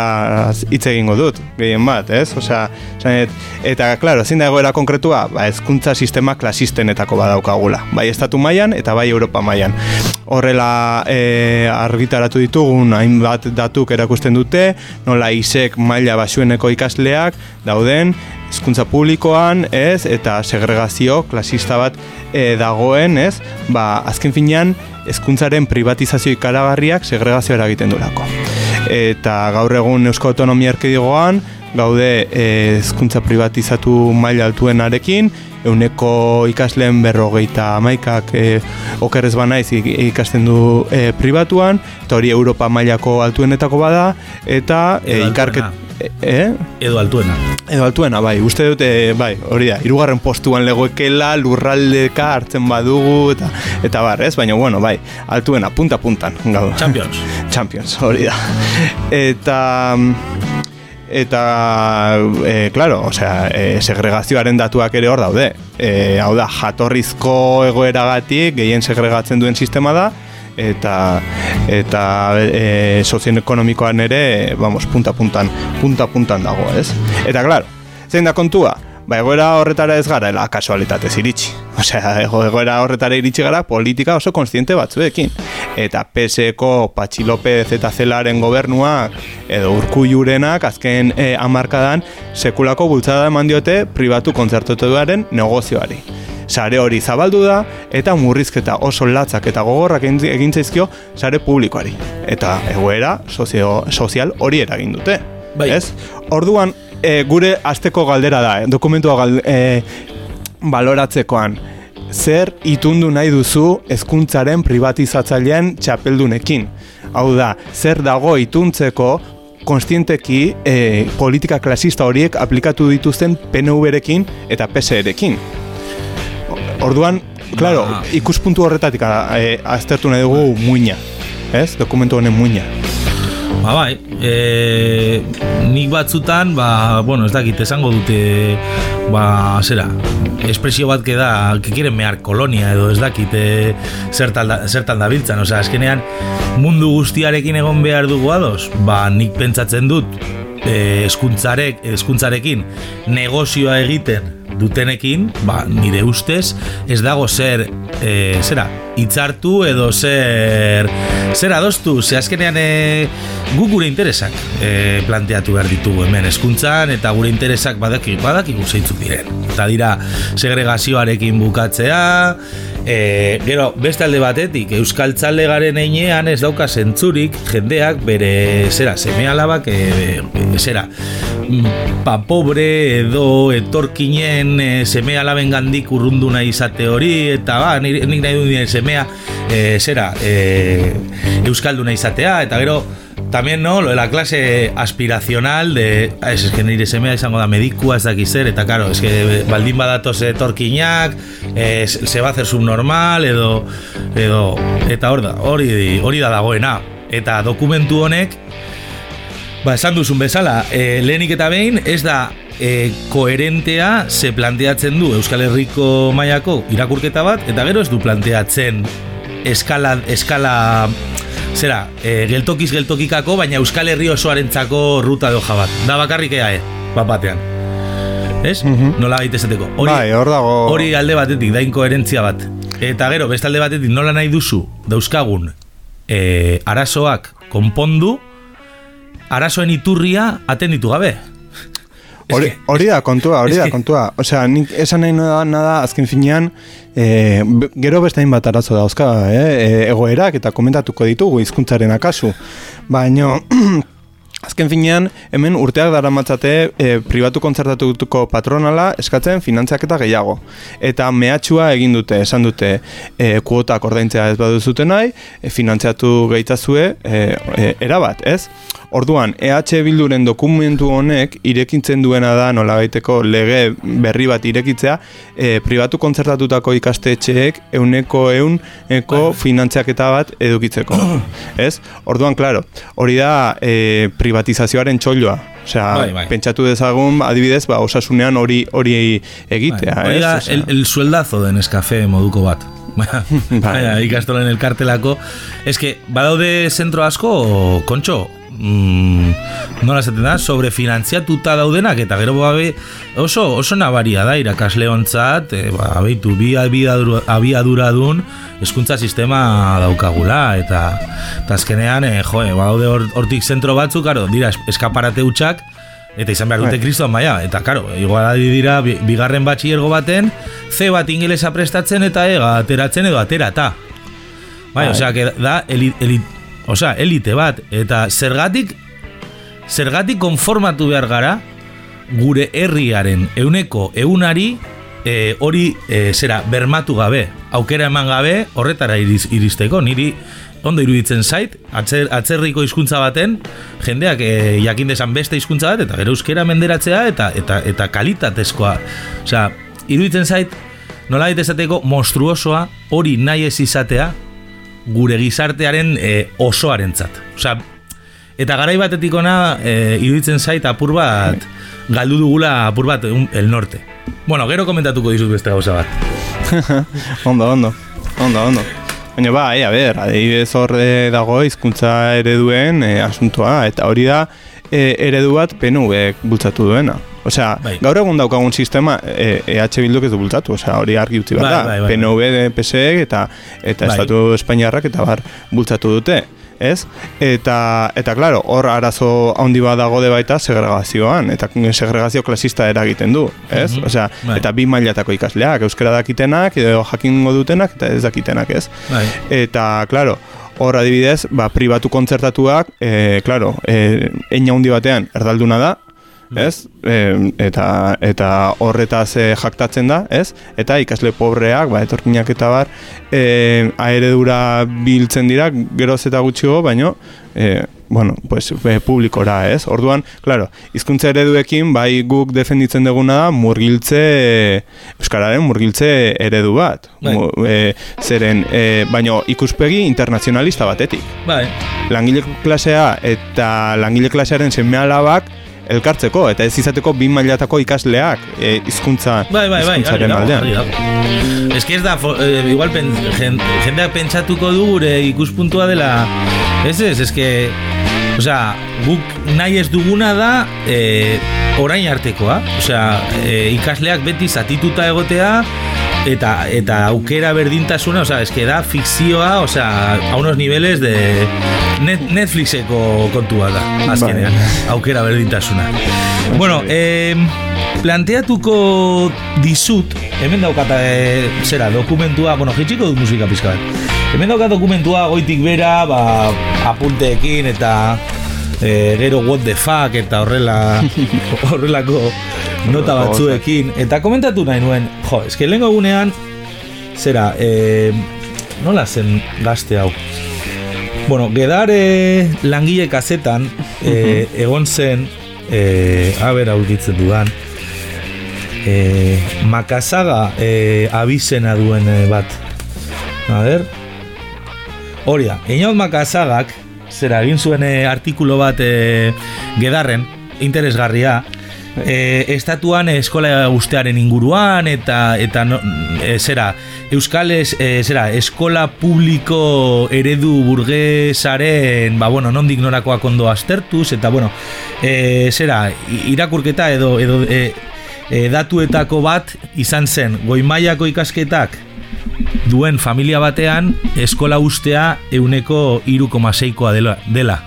hitz egingo dut, gehien bat, ez? Osea, esanet, eta, claro, zein da egoera konkretua, ba, ezkuntza sistema klasistenetako badaukagula, bai estatu mailan eta bai Europa mailan. Horrela e, argitaratu ditugun hainbat datuk erakusten dute, nola isek maila basueneko ikasleak dauden hezkuntza publikoan, ez, eta segregazio klasista bat e, dagoen, ez, ba, azken finean, hezkuntzaren privatizazio ikaragarriak segregazio eragiten durako. Eta gaur egun Eusko Autonomia Erkidegoan, gaude eh, hezkuntza privatizatu maila altuenarekin, euneko ikasleen berrogeita amaikak e, okerrez banaiz ik- ikasten du e, pribatuan, eta hori Europa mailako altuenetako bada, eta e, ikarket... E, eh? Edo altuena. Edo altuena, bai, uste dute, bai, hori da, irugarren postuan legoekela, lurraldeka hartzen badugu, eta eta bar, ez? Baina, bueno, bai, altuena, punta-puntan, gau. Champions. Champions, hori da. Eta... Eta, e, claro, osea, e, segregazioaren datuak ere hor daude. E, hau da, jatorrizko egoeragatik gehien segregatzen duen sistema da, eta eta e, sozioekonomikoan ere, vamos, punta-puntan, punta-puntan dago, ez? Eta, claro, zein da kontua? Ba, egoera horretara ez gara, ela kasualitatez iritsi. Osea, ego, egoera horretara iritsi gara politika oso konstiente batzuekin. Eta PSeko Patxi López eta Zelaren gobernuak edo Urkullurenak azken e, amarkadan sekulako bultzada eman diote pribatu kontzertutuaren negozioari. Sare hori zabaldu da eta murrizketa oso latzak eta gogorrak egin zaizkio sare publikoari. Eta egoera sozio, sozial hori eragin dute. Bai. Ez? Orduan, e, gure asteko galdera da, eh, dokumentua gal, e, baloratzekoan. Zer itundu nahi duzu hezkuntzaren privatizatzailean txapeldunekin? Hau da, zer dago ituntzeko konstienteki e, politika klasista horiek aplikatu dituzten PNV-rekin eta PSE-rekin. Orduan, claro, Ba. ikuspuntu horretatik e, aztertu nahi dugu muina. Ez? Dokumentu honen muina. Ba bai, e, nik batzutan, ba, bueno, ez dakit, esango dute, ba, zera, espresio bat da, que quieren mear kolonia edo ez dakit e, zertan, da, zertan dabiltzan, osea, eskenean mundu guztiarekin egon behar dugu ados, ba, nik pentsatzen dut, e, eskuntzarek, eskuntzarekin negozioa egiten dutenekin, ba, nire ustez, ez dago zer, e, zera, hitzartu edo zer, zer adostu, ze azkenean e, gu gure interesak e, planteatu behar ditugu hemen eskuntzan, eta gure interesak badaki, badakigu zeintzuk diren. Eta dira, segregazioarekin bukatzea, e, gero, beste alde batetik, Euskal Tzalde garen einean ez dauka zentzurik jendeak bere, zera, seme alabak, e, e, zera, mm, pa pobre edo etorkinen e, seme alaben gandik urrundu nahi izate hori, eta ba, nik, nik nahi du nire semea, e, zera, e, euskalduna izatea, eta gero, También, ¿no? Lo de la clase aspiracional de... ah, Es, es que nire semea izango da medikua ez dakiz zer, eta claro, es que baldin badatoz etorkinak, eh, se va a hacer subnormal, edo... edo eta hor da, hori, hori da dagoena. Eta dokumentu honek, ba, esan duzun bezala, e, lehenik eta behin, ez da e, koherentea ze planteatzen du Euskal Herriko mailako irakurketa bat, eta gero ez du planteatzen eskala, eskala zera, e, geltokiz geltokikako, baina Euskal Herri osoarentzako ruta doja bat. Da bakarrik ea, e, bat batean. Ez? Nola baita esateko. Hori, Bai, hor dago... hori alde batetik, da inkoherentzia bat. Eta gero, beste alde batetik, nola nahi duzu dauzkagun e, arazoak konpondu, arazoen iturria atenditu gabe. Hori, hori da kontua, hori da kontua. Osea, nik esan nahi nada, azken finean, e, gero beste hainbat arazo dauzka, eh? e, egoerak eta komentatuko ditugu hizkuntzaren akasu. Baina, Azken finean, hemen urteak dara matzate e, pribatu kontzertatuko patronala eskatzen finantzaketa gehiago. Eta mehatxua egin dute, esan dute e, kuotak ordaintzea ez baduzute nahi, e, finantziatu gehitazue e, e, erabat, ez? Orduan, EH Bilduren dokumentu honek irekintzen duena da nolabaiteko lege berri bat irekitzea e, pribatu kontzertatutako ikastetxeek euneko euneko finantziaketa bat edukitzeko. ez? Orduan, claro, hori da e, privatizazioaren txolloa. Osea, Bai, bai. pentsatu dezagun, adibidez, ba, osasunean hori hori egitea, Bai, hori da el, el sueldazo den eskafe moduko bat. Baina, ikastolen elkartelako. Ez que, badaude zentro asko, kontxo, mm, nola esaten da, sobrefinantziatuta daudenak, eta gero babe oso, oso nabaria da irakasleontzat, e, ba, abeitu, bi abiadura, abiadura dun hezkuntza sistema daukagula, eta, eta azkenean, e, jo, e, badaude hor- hortik zentro batzuk, karo, dira es- eskaparate hutsak, Eta izan behar dute Bai. kriston maia. Eta karo, igual dira bi- bigarren batxiergo baten, C bat ingelesa prestatzen eta ega ateratzen edo aterata. Bai, Bai. osea, que da eli, eli, osea, elite bat. Eta zergatik, zergatik konformatu behar gara, gure herriaren euneko eunari e, hori e, zera bermatu gabe, aukera eman gabe horretara iriz, iristeko, niri ondo iruditzen zait, atzer, atzerriko hizkuntza baten, jendeak e, jakin desan beste hizkuntza bat, eta gero euskera menderatzea, eta eta eta kalitatezkoa. Osea, iruditzen zait, nola esateko monstruosoa hori nahi ez izatea gure gizartearen e, osoarentzat. Osea, eta garai batetik ona e, iruditzen zait apur bat galdu dugula apur bat un- el norte. Bueno, gero komentatuko dizut beste gauza bat. ondo, ondo, ondo, ondo. Baina ba, e, a ber, adibidez hor eh, dago hizkuntza ereduen e, asuntoa, eta hori da e, eredu bat PNV bultzatu duena. Osea, Bai. gaur egun daukagun sistema e, EH Bilduk ez du bultzatu, osea, hori argi utzi Bai, da. bai, bai, PNV, PSE eta eta Bai. Estatu Espainiarrak eta bar bultzatu dute. Ez? Eta, eta claro, hor arazo handi bat dago de baita segregazioan, eta segregazio klasista eragiten du, ez? Mhm. Osea, Bai. eta bi mailatako ikasleak, euskara dakitenak, edo jakingo dutenak, eta ez dakitenak, ez? Bai. Eta, claro, hor adibidez, ba, pribatu kontzertatuak, e, claro, e, eina handi batean erdalduna da, ez? E, eta, eta horretaz e, jaktatzen da, ez? Eta ikasle pobreak, ba, etorkinak eta bar, e, aeredura biltzen dira, geroz eta gutxiago, baino, e, bueno, pues, e, publikora, ez? Orduan, claro, hizkuntza ereduekin, bai guk defenditzen duguna da, murgiltze, Euskararen murgiltze eredu bat. Bai. Mu, e, zeren, e, baino ikuspegi internazionalista batetik. Bai. Langile klasea eta langile klasearen seme alabak elkartzeko, eta ez izateko bi mailatako ikasleak e, hizkuntza Bai, bai, bai, hizkuntzaren dago, aldean. Ez que ez da, eh, igual pen, jen, jendeak pentsatuko du gure ikuspuntua dela, ez ez, ez que, osea, guk nahi ez duguna da eh, orain artekoa, osea, eh, ikasleak beti zatituta egotea, eta eta aukera berdintasuna, osea, es que da fikzioa, osea, a unos niveles de Net, Netflixeko kontua da, azkenean, aukera berdintasuna. Bueno, eh, planteatuko dizut, hemen daukata, e, zera, dokumentua, bueno, jitxiko dut musika pizka bat. Hemen daukat dokumentua goitik bera, ba, apunteekin eta e, gero what the fuck eta horrela horrelako nota batzuekin. Eta komentatu nahi nuen, jo, eske lehenko egunean, zera, e, nola zen gazte hau? Bueno, gedare langile kazetan e, egon zen, e, haber aurkitzen dudan, e, makasaga e, abizena duen e, bat. A ber, hori da, Einaut makasagak, zera egin zuen e, artikulo bat e, gedarren, interesgarria, e, estatuan eskola guztearen inguruan eta eta no, e, zera Euskal es, e, zera, eskola publiko eredu burgesaren ba, bueno, nondik norakoak ondo aztertuz eta bueno, e, zera irakurketa edo, edo e, e, datuetako bat izan zen goi mailako ikasketak duen familia batean eskola ustea euneko irukomaseikoa dela, dela.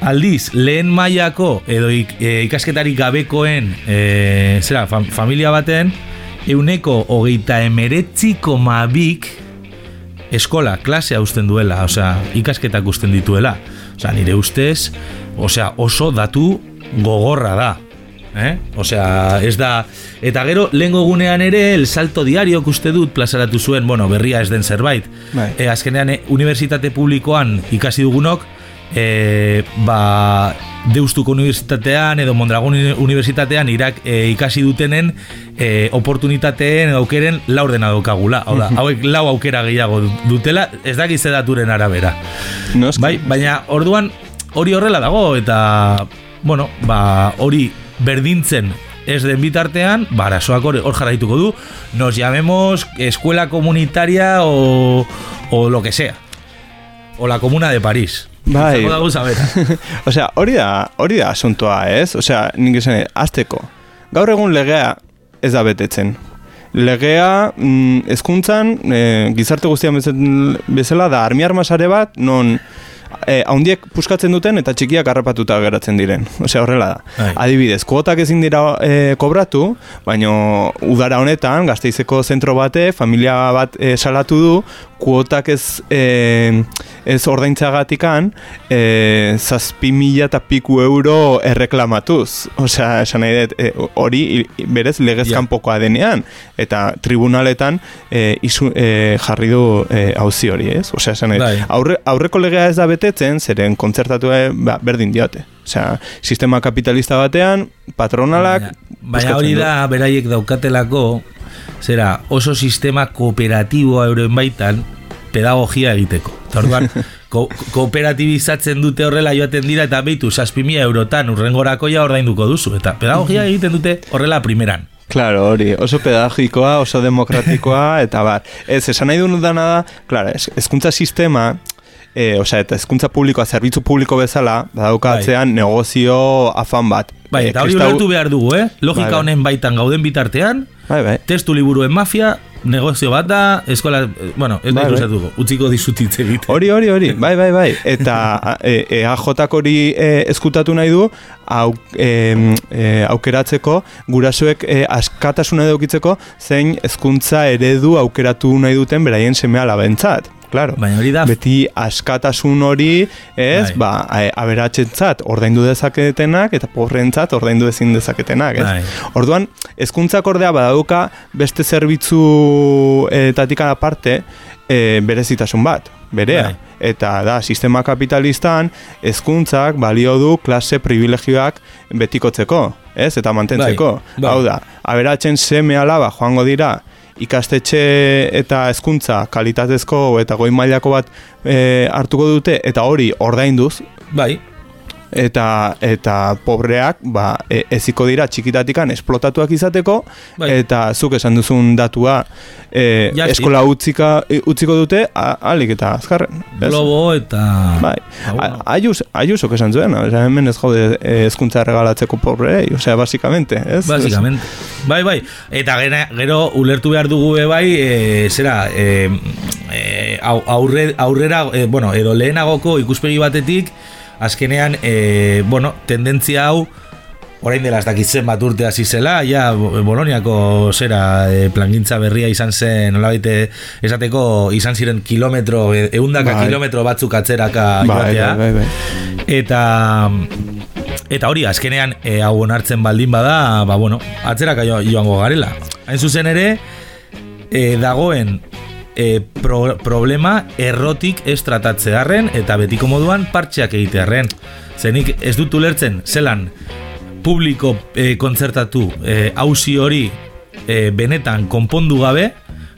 Aldiz, lehen mailako edo ik, e, ikasketarik gabekoen e, zera, fam, familia baten euneko hogeita emeretzi koma bik eskola, klasea usten duela, osea, ikasketak usten dituela. Osea, nire ustez, osea, oso datu gogorra da. Eh? Osea, ez da... Eta gero, lehengo gunean ere, el salto diario uste dut plazaratu zuen, bueno, berria ez den zerbait. Bai. E, azkenean, e, unibertsitate publikoan ikasi dugunok, e, ba, Deustuko Unibertsitatean edo Mondragon Uni- Unibertsitatean irak e, ikasi dutenen e, oportunitateen aukeren laurdena daukagula. Hau da, hauek lau aukera gehiago dutela, ez dakiz daturen arabera. Noski. Bai, baina orduan hori horrela dago eta bueno, ba, hori berdintzen ez den bitartean, ba, arazoak hor, hor jarraituko du, nos llamemos escuela comunitaria o, o lo que sea. O la comuna de París. Bai. Izango da gauza bera. Osea, hori da, hori da asuntoa, ez? Osea, nik esan, azteko. Gaur egun legea ez da betetzen. Legea, mm, ezkuntzan, e, gizarte guztian bezala da armi armasare bat, non e, haundiek puskatzen duten eta txikiak harrapatuta geratzen diren. Osea, horrela da. Bai. Adibidez, kuotak ezin dira e, kobratu, baino udara honetan, gazteizeko zentro bate, familia bat e, salatu du, kuotak ez, e, ez ordaintzagatikan, e, zazpi mila eta piku euro erreklamatuz. Osea, esan nahi dut, e, hori berez legez Ja. kanpokoa denean, eta tribunaletan e, isu, e, jarri du e, auzi hori, ez? Osea, esan nahi dut, Bai. aurre, aurreko legea ez da betetzen, zeren kontzertatu ba, berdin diote. Osea, sistema kapitalista batean, patronalak... Baina, baina hori da beraiek daukatelako zera oso sistema kooperatiboa euren baitan pedagogia egiteko. Eta orduan, ko kooperatibizatzen dute horrela joaten dira eta beitu, saspimia eurotan urrengorako ja ordainduko duzu. Eta pedagogia egiten dute horrela primeran. Claro, hori, oso pedagogikoa, oso demokratikoa, eta bar. Ez, esan nahi duen dana da, claro, ez, ezkuntza sistema, e, osea, eta ezkuntza publikoa, zerbitzu publiko bezala, badauka Bai. atzean negozio afan bat. Bai, E, eta hori ulertu behar dugu, eh? Logika Bai, bai. honen baitan gauden bitartean, Bai, bai. testu liburuen mafia, negozio bat da, eskola, eh, bueno, ez Bai, da bai. ikusatuko, utziko dizutitze egiten. Hori, hori, hori, bai, bai, bai. Eta e, EAJak hori e, eskutatu nahi du, au, e, e, aukeratzeko, gurasoek e, askatasuna edukitzeko, zein hezkuntza eredu aukeratu nahi duten beraien seme alabentzat. Claro. Baina hori da Beti askatasun hori, ez, Bai. ba, e, aberatsentzat ordaindu dezaketenak eta pobrentzat ordaindu ezin dezaketenak, ez? Bai. Orduan, hezkuntzak ordea badauka beste zerbitzuetatik aparte e, berezitasun bat, berea. Bai. Eta da, sistema kapitalistan hezkuntzak balio du klase privilegioak betikotzeko, ez? Eta mantentzeko. Bai, bai. Hau da, aberatzen seme alaba joango dira ikastetxe eta hezkuntza kalitatezko eta goi mailako bat e, hartuko dute eta hori ordainduz Bai, eta eta pobreak ba, e, eziko dira txikitatikan esplotatuak izateko Bai. eta zuk esan duzun datua e, Jasti. eskola utzika, e, utziko dute alik eta azkarren. globo eta... Bai, Ah, bueno. A- Aius, Aiusok esan zuen, osea, hemen ez gaude eh, hezkuntza regalatzeko pobrei, osea, basikamente, ez? Básicamente. Bai, bai. Eta gero, gero ulertu behar dugu be bai, e, zera, e, e, au- aurre, aurrera, e, bueno, edo lehenagoko ikuspegi batetik, azkenean, e, bueno, tendentzia hau, orain dela ez dakitzen bat urte hasi zela, ja Boloniako zera e, plangintza berria izan zen, nolabait e, esateko izan ziren kilometro, e, eundaka Bai. kilometro batzuk atzeraka Bai, joatea. bai, bai, bai. Eta eta hori azkenean e, hau onartzen baldin bada, ba bueno, atzeraka jo- joango garela. Hain zuzen ere e, dagoen e, pro, problema errotik ez tratatzearren eta betiko moduan partxeak egitearren. Zenik ez dut ulertzen zelan publiko e, kontzertatu e, hausi hori e, benetan konpondu gabe,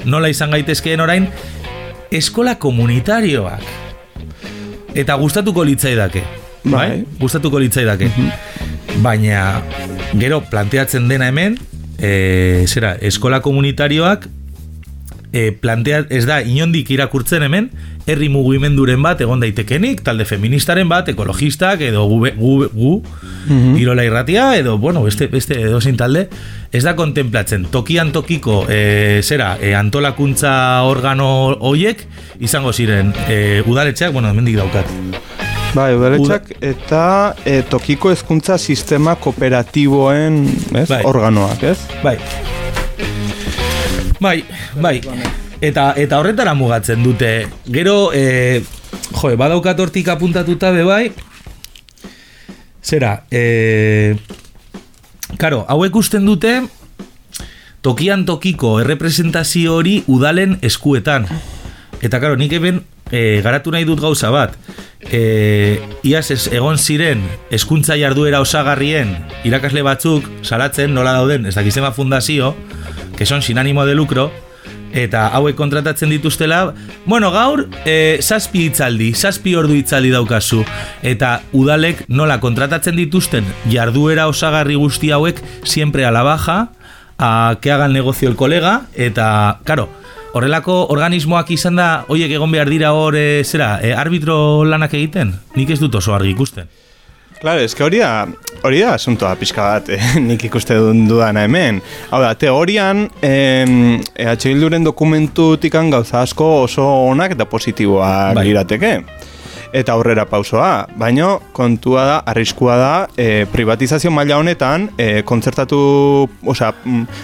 nola izan gaitezkeen orain eskola komunitarioak. Eta gustatuko litzaidake. Bai. Gustatuko litzaidake. Baina gero planteatzen dena hemen, e, zera, eskola komunitarioak e, plantea, ez da inondik irakurtzen hemen, herri mugimenduren bat egon daitekenik, talde feministaren bat, ekologistak, edo gu, gu, gu Irola irratia, edo, bueno, beste, beste edozein talde, ez da kontemplatzen, tokian tokiko, e, zera, e, antolakuntza organo hoiek, izango ziren, e, udaletxeak, bueno, hemendik daukat. Bai, udaletxak eta e, tokiko hezkuntza sistema kooperatiboen ez, Bai. organoak, ez? Bai. Bai, bai. Eta, eta horretara mugatzen dute. Gero, e, jo, badaukat hortik apuntatuta be bai, zera, e, karo, hauek usten dute, tokian tokiko errepresentazio hori udalen eskuetan. Eta karo, nik eben e, garatu nahi dut gauza bat. E, iaz ez, egon ziren hezkuntza jarduera osagarrien irakasle batzuk salatzen nola dauden, ez dakizema fundazio, que son sin ánimo de lucro, eta hauek kontratatzen dituztela, bueno, gaur, e, zazpi hitzaldi, zazpi ordu hitzaldi daukazu, eta udalek nola kontratatzen dituzten jarduera osagarri guzti hauek siempre a baja, a que haga el negocio el colega, eta, karo, horrelako organismoak izan da, oiek egon behar dira hor, e, zera, e, arbitro lanak egiten? Nik ez dut oso argi ikusten. Claro, es que hori da, hori da asuntoa pixka bat, eh, nik ikuste dudana hemen. Hau da, teorian, eh, EH Bilduren dokumentutikan gauza asko oso onak eta positiboak Bai. lirateke. Eta aurrera pausoa, baino kontua da, arriskua da, e, privatizazio maila honetan, e, kontzertatu, osea,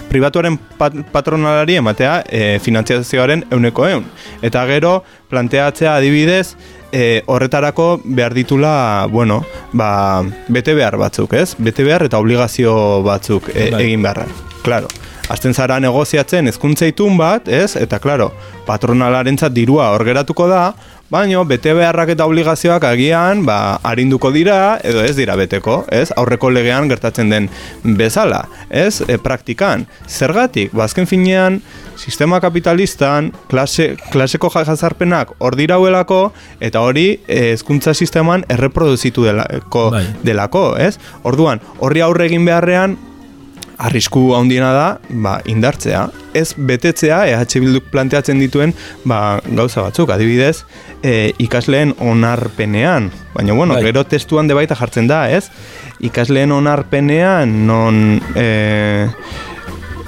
pribatuaren pat, patronalari ematea e, finantziazioaren euneko eun. Eta gero, planteatzea adibidez, e, horretarako behar ditula, bueno, ba, bete behar batzuk, ez? Bete behar eta obligazio batzuk e, egin beharra. Claro. Azten zara negoziatzen hezkuntza itun bat, ez? Eta, claro, patronalarentzat dirua hor geratuko da, baino bete beharrak eta obligazioak agian, ba, arinduko dira, edo ez dira beteko, ez? Aurreko legean gertatzen den bezala, ez? E, praktikan. Zergatik, bazken finean, sistema kapitalistan, klase, klaseko jazarpenak hor dirauelako, eta hori eh, hezkuntza sisteman erreproduzitu delako, Bai. delako, ez? Orduan, horri aurre egin beharrean, arrisku handiena da, ba, indartzea. Ez betetzea, EH Bilduk planteatzen dituen, ba, gauza batzuk, adibidez, e, ikasleen onarpenean. Baina, bueno, Bai. gero testuan debaita jartzen da, ez? Ikasleen onarpenean, non... E,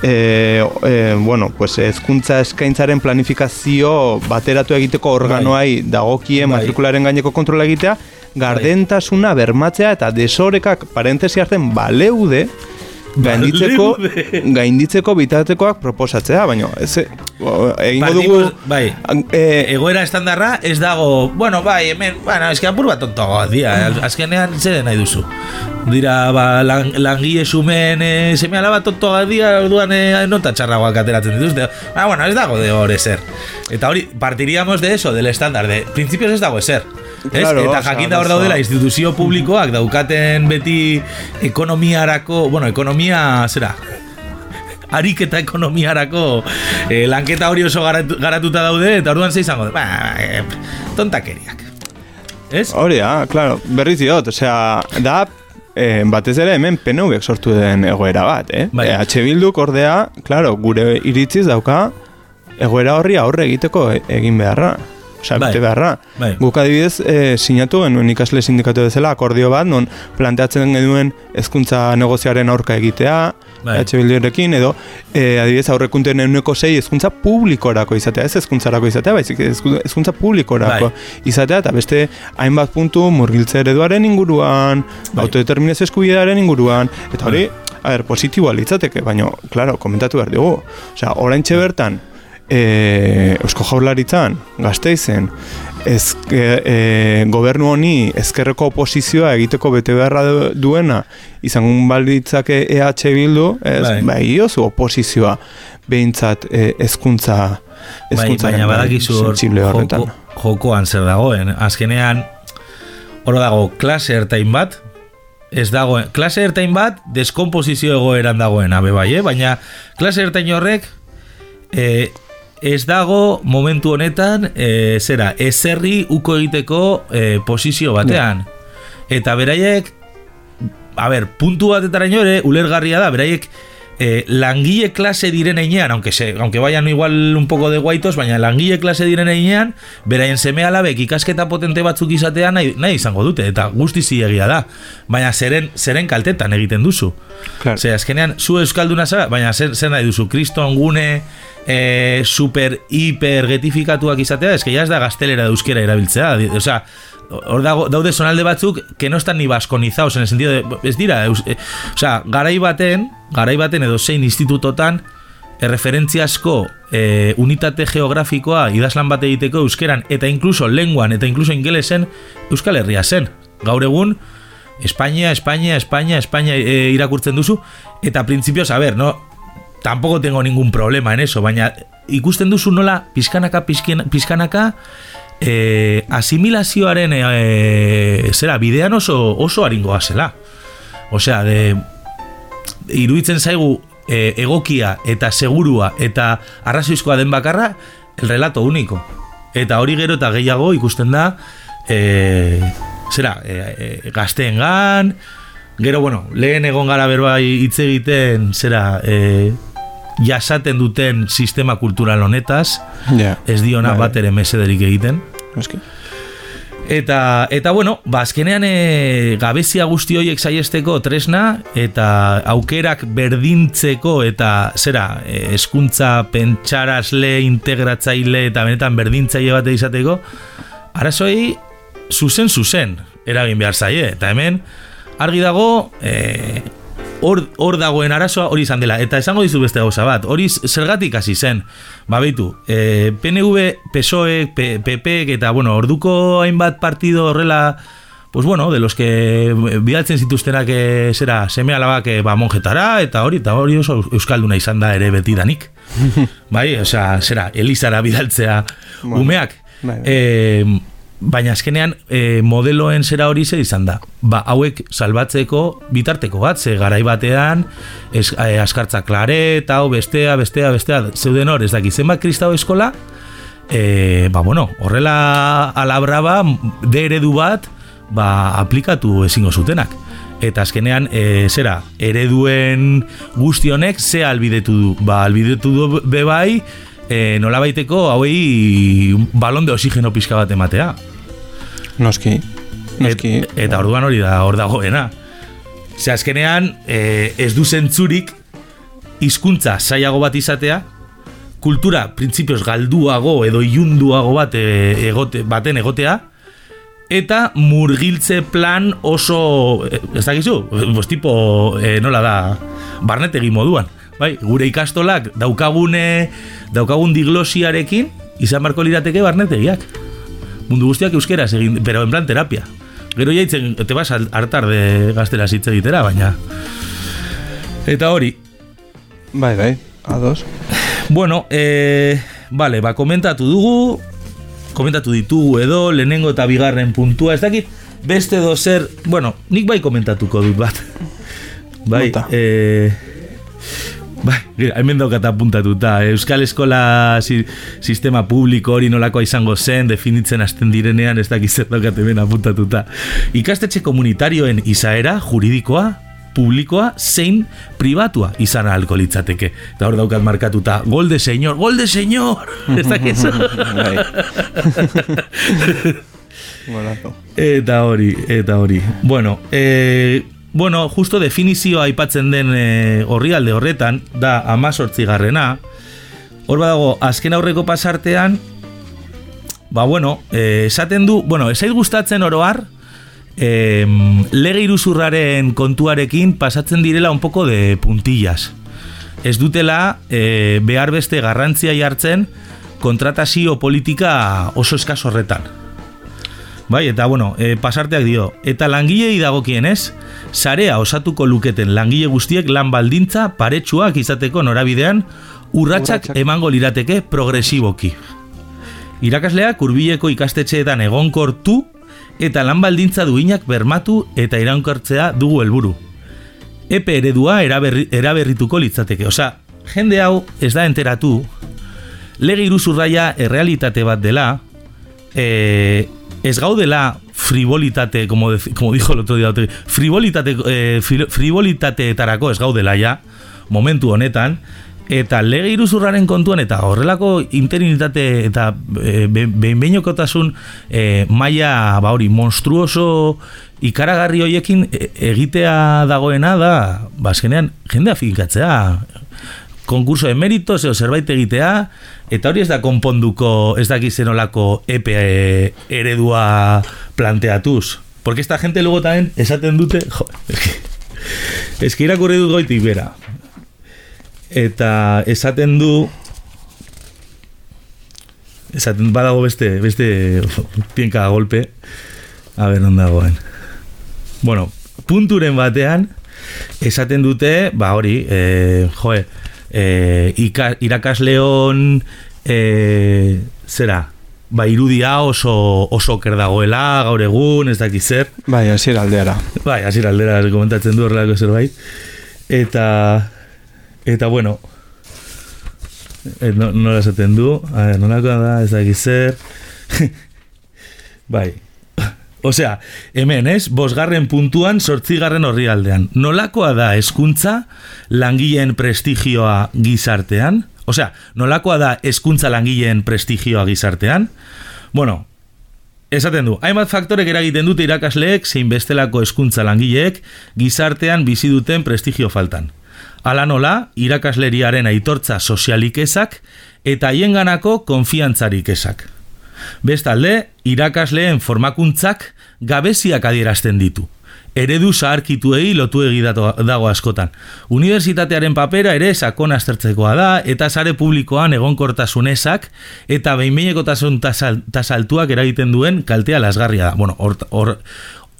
e, e, bueno, pues hezkuntza eskaintzaren planifikazio bateratu egiteko organoai dagokien Bai. matrikularen gaineko kontrola egitea, gardentasuna bermatzea eta desorekak parentesi hartzen baleude gainditzeko, gainditzeko bitartekoak proposatzea, baina ez, e, o, egingo dugu bai. e, Egoera estandarra ez dago, bueno, bai, hemen, bueno, eske apur bat tontoa, dia, azkenean zer nahi duzu. Dira, ba, lan, langile sumen e, seme alaba tontoa dia, orduan e, nota txarragoak ateratzen dituzte. Ah, bueno, ez dago de hor ezer. Eta hori, partiríamos de eso, del estándar, de principios ez dago ezer. Claro, eta osea, jakin da hor daudela instituzio publikoak daukaten beti ekonomiarako, bueno, ekonomia, zera, ariketa ekonomiarako eh, lanketa hori oso garatu, garatuta daude eta orduan ze izango da, ba, eh, tontakeriak. Ez? Hori da, claro, berriz diot, osea, da eh, batez ere hemen PNV sortu den egoera bat, eh? Bai. EH Bilduk ordea, claro, gure iritziz dauka egoera horri aurre egiteko e- egin beharra. Osea, Bai. beharra. Bai. Guk adibidez eh, sinatu genuen ikasle sindikatu bezala akordio bat, non planteatzen genuen hezkuntza negozioaren aurka egitea, Bai. EH Bildurekin, edo eh, adibidez aurrekunten euneko sei hezkuntza publikorako izatea, ez hezkuntzarako izatea, baizik hezku- hezkuntza publikorako Bai. izatea, eta beste hainbat puntu murgiltze ereduaren inguruan, Bai. autodeterminazio eskubidearen inguruan, eta hori, a ber, positiboa litzateke, baina, claro, komentatu behar dugu. Osea, orain bertan, e, Eusko Jaurlaritzan, Gasteizen, ez, e, e, gobernu honi ezkerreko oposizioa egiteko bete beharra du- duena izan balitzake EH Bildu, ez, Bai. bai, iozu oposizioa behintzat e, ezkuntza Bai, ezkuntzaren baina badakizu sentsible horretan. joko, jokoan zer dagoen. Azkenean, hor dago klase ertain bat, ez dago, klase ertain bat, deskomposizio egoeran dagoen, abe bai, eh? baina klase ertain horrek, eh, ez dago momentu honetan, eh, zera, ezerri uko egiteko eh, posizio batean. Eta beraiek, a ber, puntu batetaraino ere, ulergarria da, beraiek eh, langile klase diren einean, aunque, se, aunque vayan igual un poco de guaitos, baina langile klase diren einean, beraien seme alabek ikasketa potente batzuk izatea nahi, nahi izango dute, eta guzti egia da. Baina zeren, zeren kaltetan egiten duzu. Claro. Osea, azkenean, zu euskalduna zara, baina zer, zer nahi duzu, kriston gune, e, super, hiper getifikatuak izatea, eske ya ez da gaztelera euskera erabiltzea. Osea, hor dago, daude sonalde batzuk que no están ni baskonizados en el sentido de, ez dira, eus, e, osea, garai baten, garai baten edo zein institutotan, erreferentziasko e, unitate geografikoa idazlan bat egiteko euskeran eta inkluso lenguan eta inkluso ingelesen Euskal Herria zen. Gaur egun, Espainia, Espainia, Espainia, Espainia e, irakurtzen duzu, eta printzipioz, a ver, no, tampoco tengo ningún problema en eso, baina ikusten duzu nola pizkanaka, pizkanaka, e, asimilazioaren e, zera, bidean oso, oso aringoa zela. Osea, de, iruditzen zaigu e, egokia eta segurua eta arrazoizkoa den bakarra el relato único. Eta hori gero eta gehiago ikusten da e, zera, e, e, gazteengan gero, bueno, lehen egon gara berbai hitz egiten zera, e, jasaten duten sistema kultural honetaz Ja. ez diona Bai. bat ere mesederik egiten Eski. Eta, eta bueno, ba, azkenean e, gabezia guzti horiek saiesteko tresna eta aukerak berdintzeko eta zera, e, eskuntza pentsarazle, integratzaile eta benetan berdintzaile bat izateko arazoi zuzen zuzen eragin behar zaie eta hemen argi dago e, hor, hor dagoen arazoa hori izan dela. Eta esango dizu beste gauza bat. Hori zergatik hasi zen? Ba beitu e, PNV, PSOE, P- PP eta bueno, orduko hainbat partido horrela pues bueno, de los que bidaltzen zituztenak e, zera seme alabak e, ba, monjetara eta hori eta hori oso euskalduna izan da ere betidanik bai, osea, zera, Elizara bidaltzea umeak. bai, bai. e, baina azkenean e, modeloen zera hori ze izan da. Ba, hauek salbatzeko bitarteko bat, ze garai batean es, e, askartza klare hau bestea, bestea, bestea, zeuden hor, ez daki zenbat kristau eskola, e, ba, bueno, horrela alabraba de eredu bat ba, aplikatu ezingo zutenak. Eta azkenean, e, zera, ereduen guzti honek ze albidetu du? Ba, albidetu du bebai, e, nolabaiteko hauei balon de oxigeno pixka bat ematea. Noski. Noski. Et, eta orduan hori da hor dagoena. Ze azkenean e, ez du zentzurik hizkuntza zailago bat izatea, kultura printzipioz galduago edo ilunduago bat e, egote, baten egotea, eta murgiltze plan oso, e, ez dakizu, pues tipo, e, nola da, barnetegi moduan. Bai, gure ikastolak daukagune, daukagun diglosiarekin, izan barko lirateke barnetegiak mundu guztiak euskeraz egin, pero en plan terapia. Gero jaitzen, te vas al- hartar de gaztera hitz egitera, baina... Eta hori, Bai, bai. Ados. bueno, eh, vale, ba, komentatu dugu, komentatu ditugu edo, lehenengo eta bigarren puntua, ez dakit, beste edo zer, bueno, nik bai komentatuko dut bat. bai, Bota. eh, bai, hemen daukat apuntatuta, Euskal Eskola si, sistema publiko hori nolakoa izango zen, definitzen hasten direnean, ez dakit zer daukat hemen apuntatuta. Ikastetxe komunitarioen izaera juridikoa, publikoa zein pribatua izan ahalko litzateke. Eta hor daukat markatuta, gol de señor, gol de señor! Ez dakit Bai. Eta hori, eta hori. Bueno, e, bueno, justo definizioa aipatzen den e, orrialde horretan, da amazortzigarrena. Hor badago, azken aurreko pasartean, ba bueno, e, esaten du, bueno, esait gustatzen oroar, e, lege iruzurraren kontuarekin pasatzen direla un poco de puntillas. Ez dutela e, behar beste garrantzia jartzen kontratazio politika oso eskas horretan. Bai, eta bueno, e, pasarteak dio. Eta langilei dagokienez, sarea osatuko luketen langile guztiek lan baldintza paretsuak izateko norabidean urratsak emango lirateke progresiboki. Irakasleak hurbileko ikastetxeetan egonkortu eta lan baldintza duinak bermatu eta iraunkortzea dugu helburu. Epe eredua eraberri, eraberrituko litzateke. Osa, jende hau ez da enteratu, lege iruzurraia errealitate bat dela, eh, ez gaudela frivolitate, como, dec- como dijo el otro día, frivolitate, eh, fri- frivolitateetarako ez gaudela ja, momentu honetan, eta lege iruzurraren kontuan eta horrelako interinitate eta e, behinbeinokotasun e, maila ba hori monstruoso ikaragarri hoiekin e, egitea dagoena da ba jendea finkatzea konkurso de méritos edo zerbait egitea eta hori ez da konponduko ez daki zenolako epe eh, eredua planteatuz. Porque esta gente luego también esaten dute jo, es que, irakurri dut goitik bera. Eta esaten du esaten badago beste beste pienka golpe. A ber non dagoen. Bueno, punturen batean esaten dute, ba hori e, joe e, ika, irakasleon e, zera ba irudia oso oso ker dagoela gaur egun ez dakiz zer Bai, hasier aldeara. Bai, hasi aldera komentatzen du horrelako zerbait. Eta eta bueno, eh, no, nola esaten du, a ver, nolakoa da, ez dakit zer. bai. Osea, hemen, ez? Bosgarren puntuan, sortzigarren horri aldean. Nolakoa da hezkuntza langileen prestigioa gizartean? Osea, nolakoa da hezkuntza langileen prestigioa gizartean? Bueno, Esaten du, hainbat faktorek eragiten dute irakasleek zein bestelako hezkuntza langileek gizartean bizi duten prestigio faltan. Hala nola, irakasleriaren aitortza sozialik ezak eta haienganako konfiantzarik ezak. Bestalde, irakasleen formakuntzak gabeziak adierazten ditu. Eredu zaharkituei lotu egi dato- dago askotan. Unibertsitatearen papera ere sakon aztertzekoa da eta sare publikoan egonkortasun ezak eta behinbeinekotasun tasa tasa altuak eragiten duen kaltea lasgarria da. Bueno, hor, hor,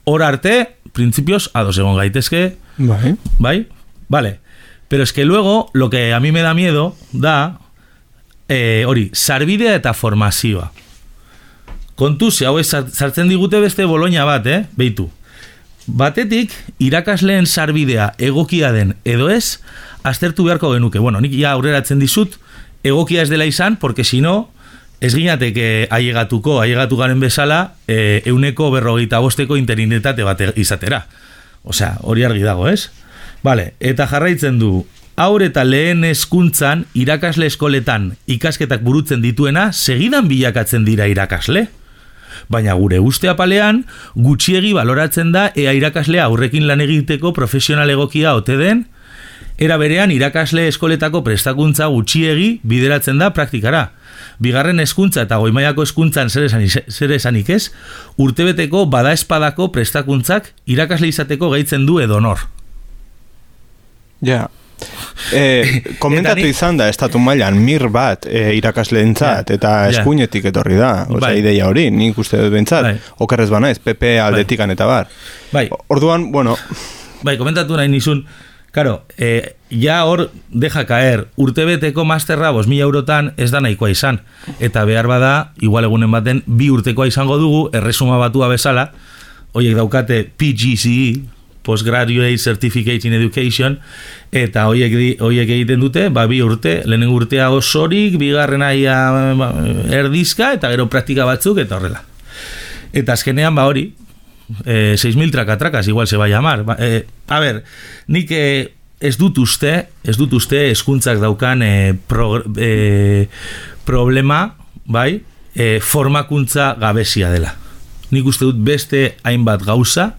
hor arte, printzipioz, ados egon gaitezke, Bai. ¿Vale? Vale. Pero es que luego lo que a mí me da miedo da eh, hori, sarbidea eta formazioa. Kontu, ze hau sartzen digute beste boloina bat, eh? Beitu. Batetik, irakasleen sarbidea egokia den edo ez, aztertu beharko genuke. Bueno, nik ja aurreratzen dizut, egokia ez dela izan, porque si no, ez ginateke ailegatuko, ailegatu garen bezala, e, euneko berrogeita bosteko interinitate bat izatera. Osea, hori argi dago, ez? Vale, eta jarraitzen du, aur eta lehen hezkuntzan irakasle eskoletan ikasketak burutzen dituena, segidan bilakatzen dira irakasle. Baina gure uste apalean, gutxiegi baloratzen da ea irakaslea aurrekin lan egiteko profesional egokia ote den, Era berean irakasle eskoletako prestakuntza gutxiegi bideratzen da praktikara. Bigarren hezkuntza eta goimaiako hezkuntzan zer, esan, zer esanik ez, urtebeteko badaespadako prestakuntzak irakasle izateko gaitzen du edonor. Ja. E, komentatu izan da, estatu mailan mir bat e, irakasleentzat, eta eskuinetik etorri da. Osea, Bai. ideia hori, nik uste dut bentsat. Bai. Okerrez banaiz, PP aldetikan eta bar. Bai, Orduan, bueno, bai, komentatu nahi nizun, Karo, e, ja hor deja caer, urtebeteko masterra bos mila eurotan ez da nahikoa izan. Eta behar bada, igual egunen baten, bi urtekoa izango dugu, erresuma batua bezala, hoiek daukate PGCE, Postgraduate Certificate in Education, eta hoiek, hoiek egiten dute, ba, bi urte, lehenengo urtea osorik, bigarrena ia ba, erdizka, eta gero praktika batzuk, eta horrela. Eta azkenean, ba hori, eh, 6.000 trakatrakas, igual se va a llamar. Ba, eh, a ver, nik eh, ez dut uste, ez dut uste eskuntzak daukan eh, pro, eh, problema, bai, eh, formakuntza gabezia dela. Nik uste dut beste hainbat gauza,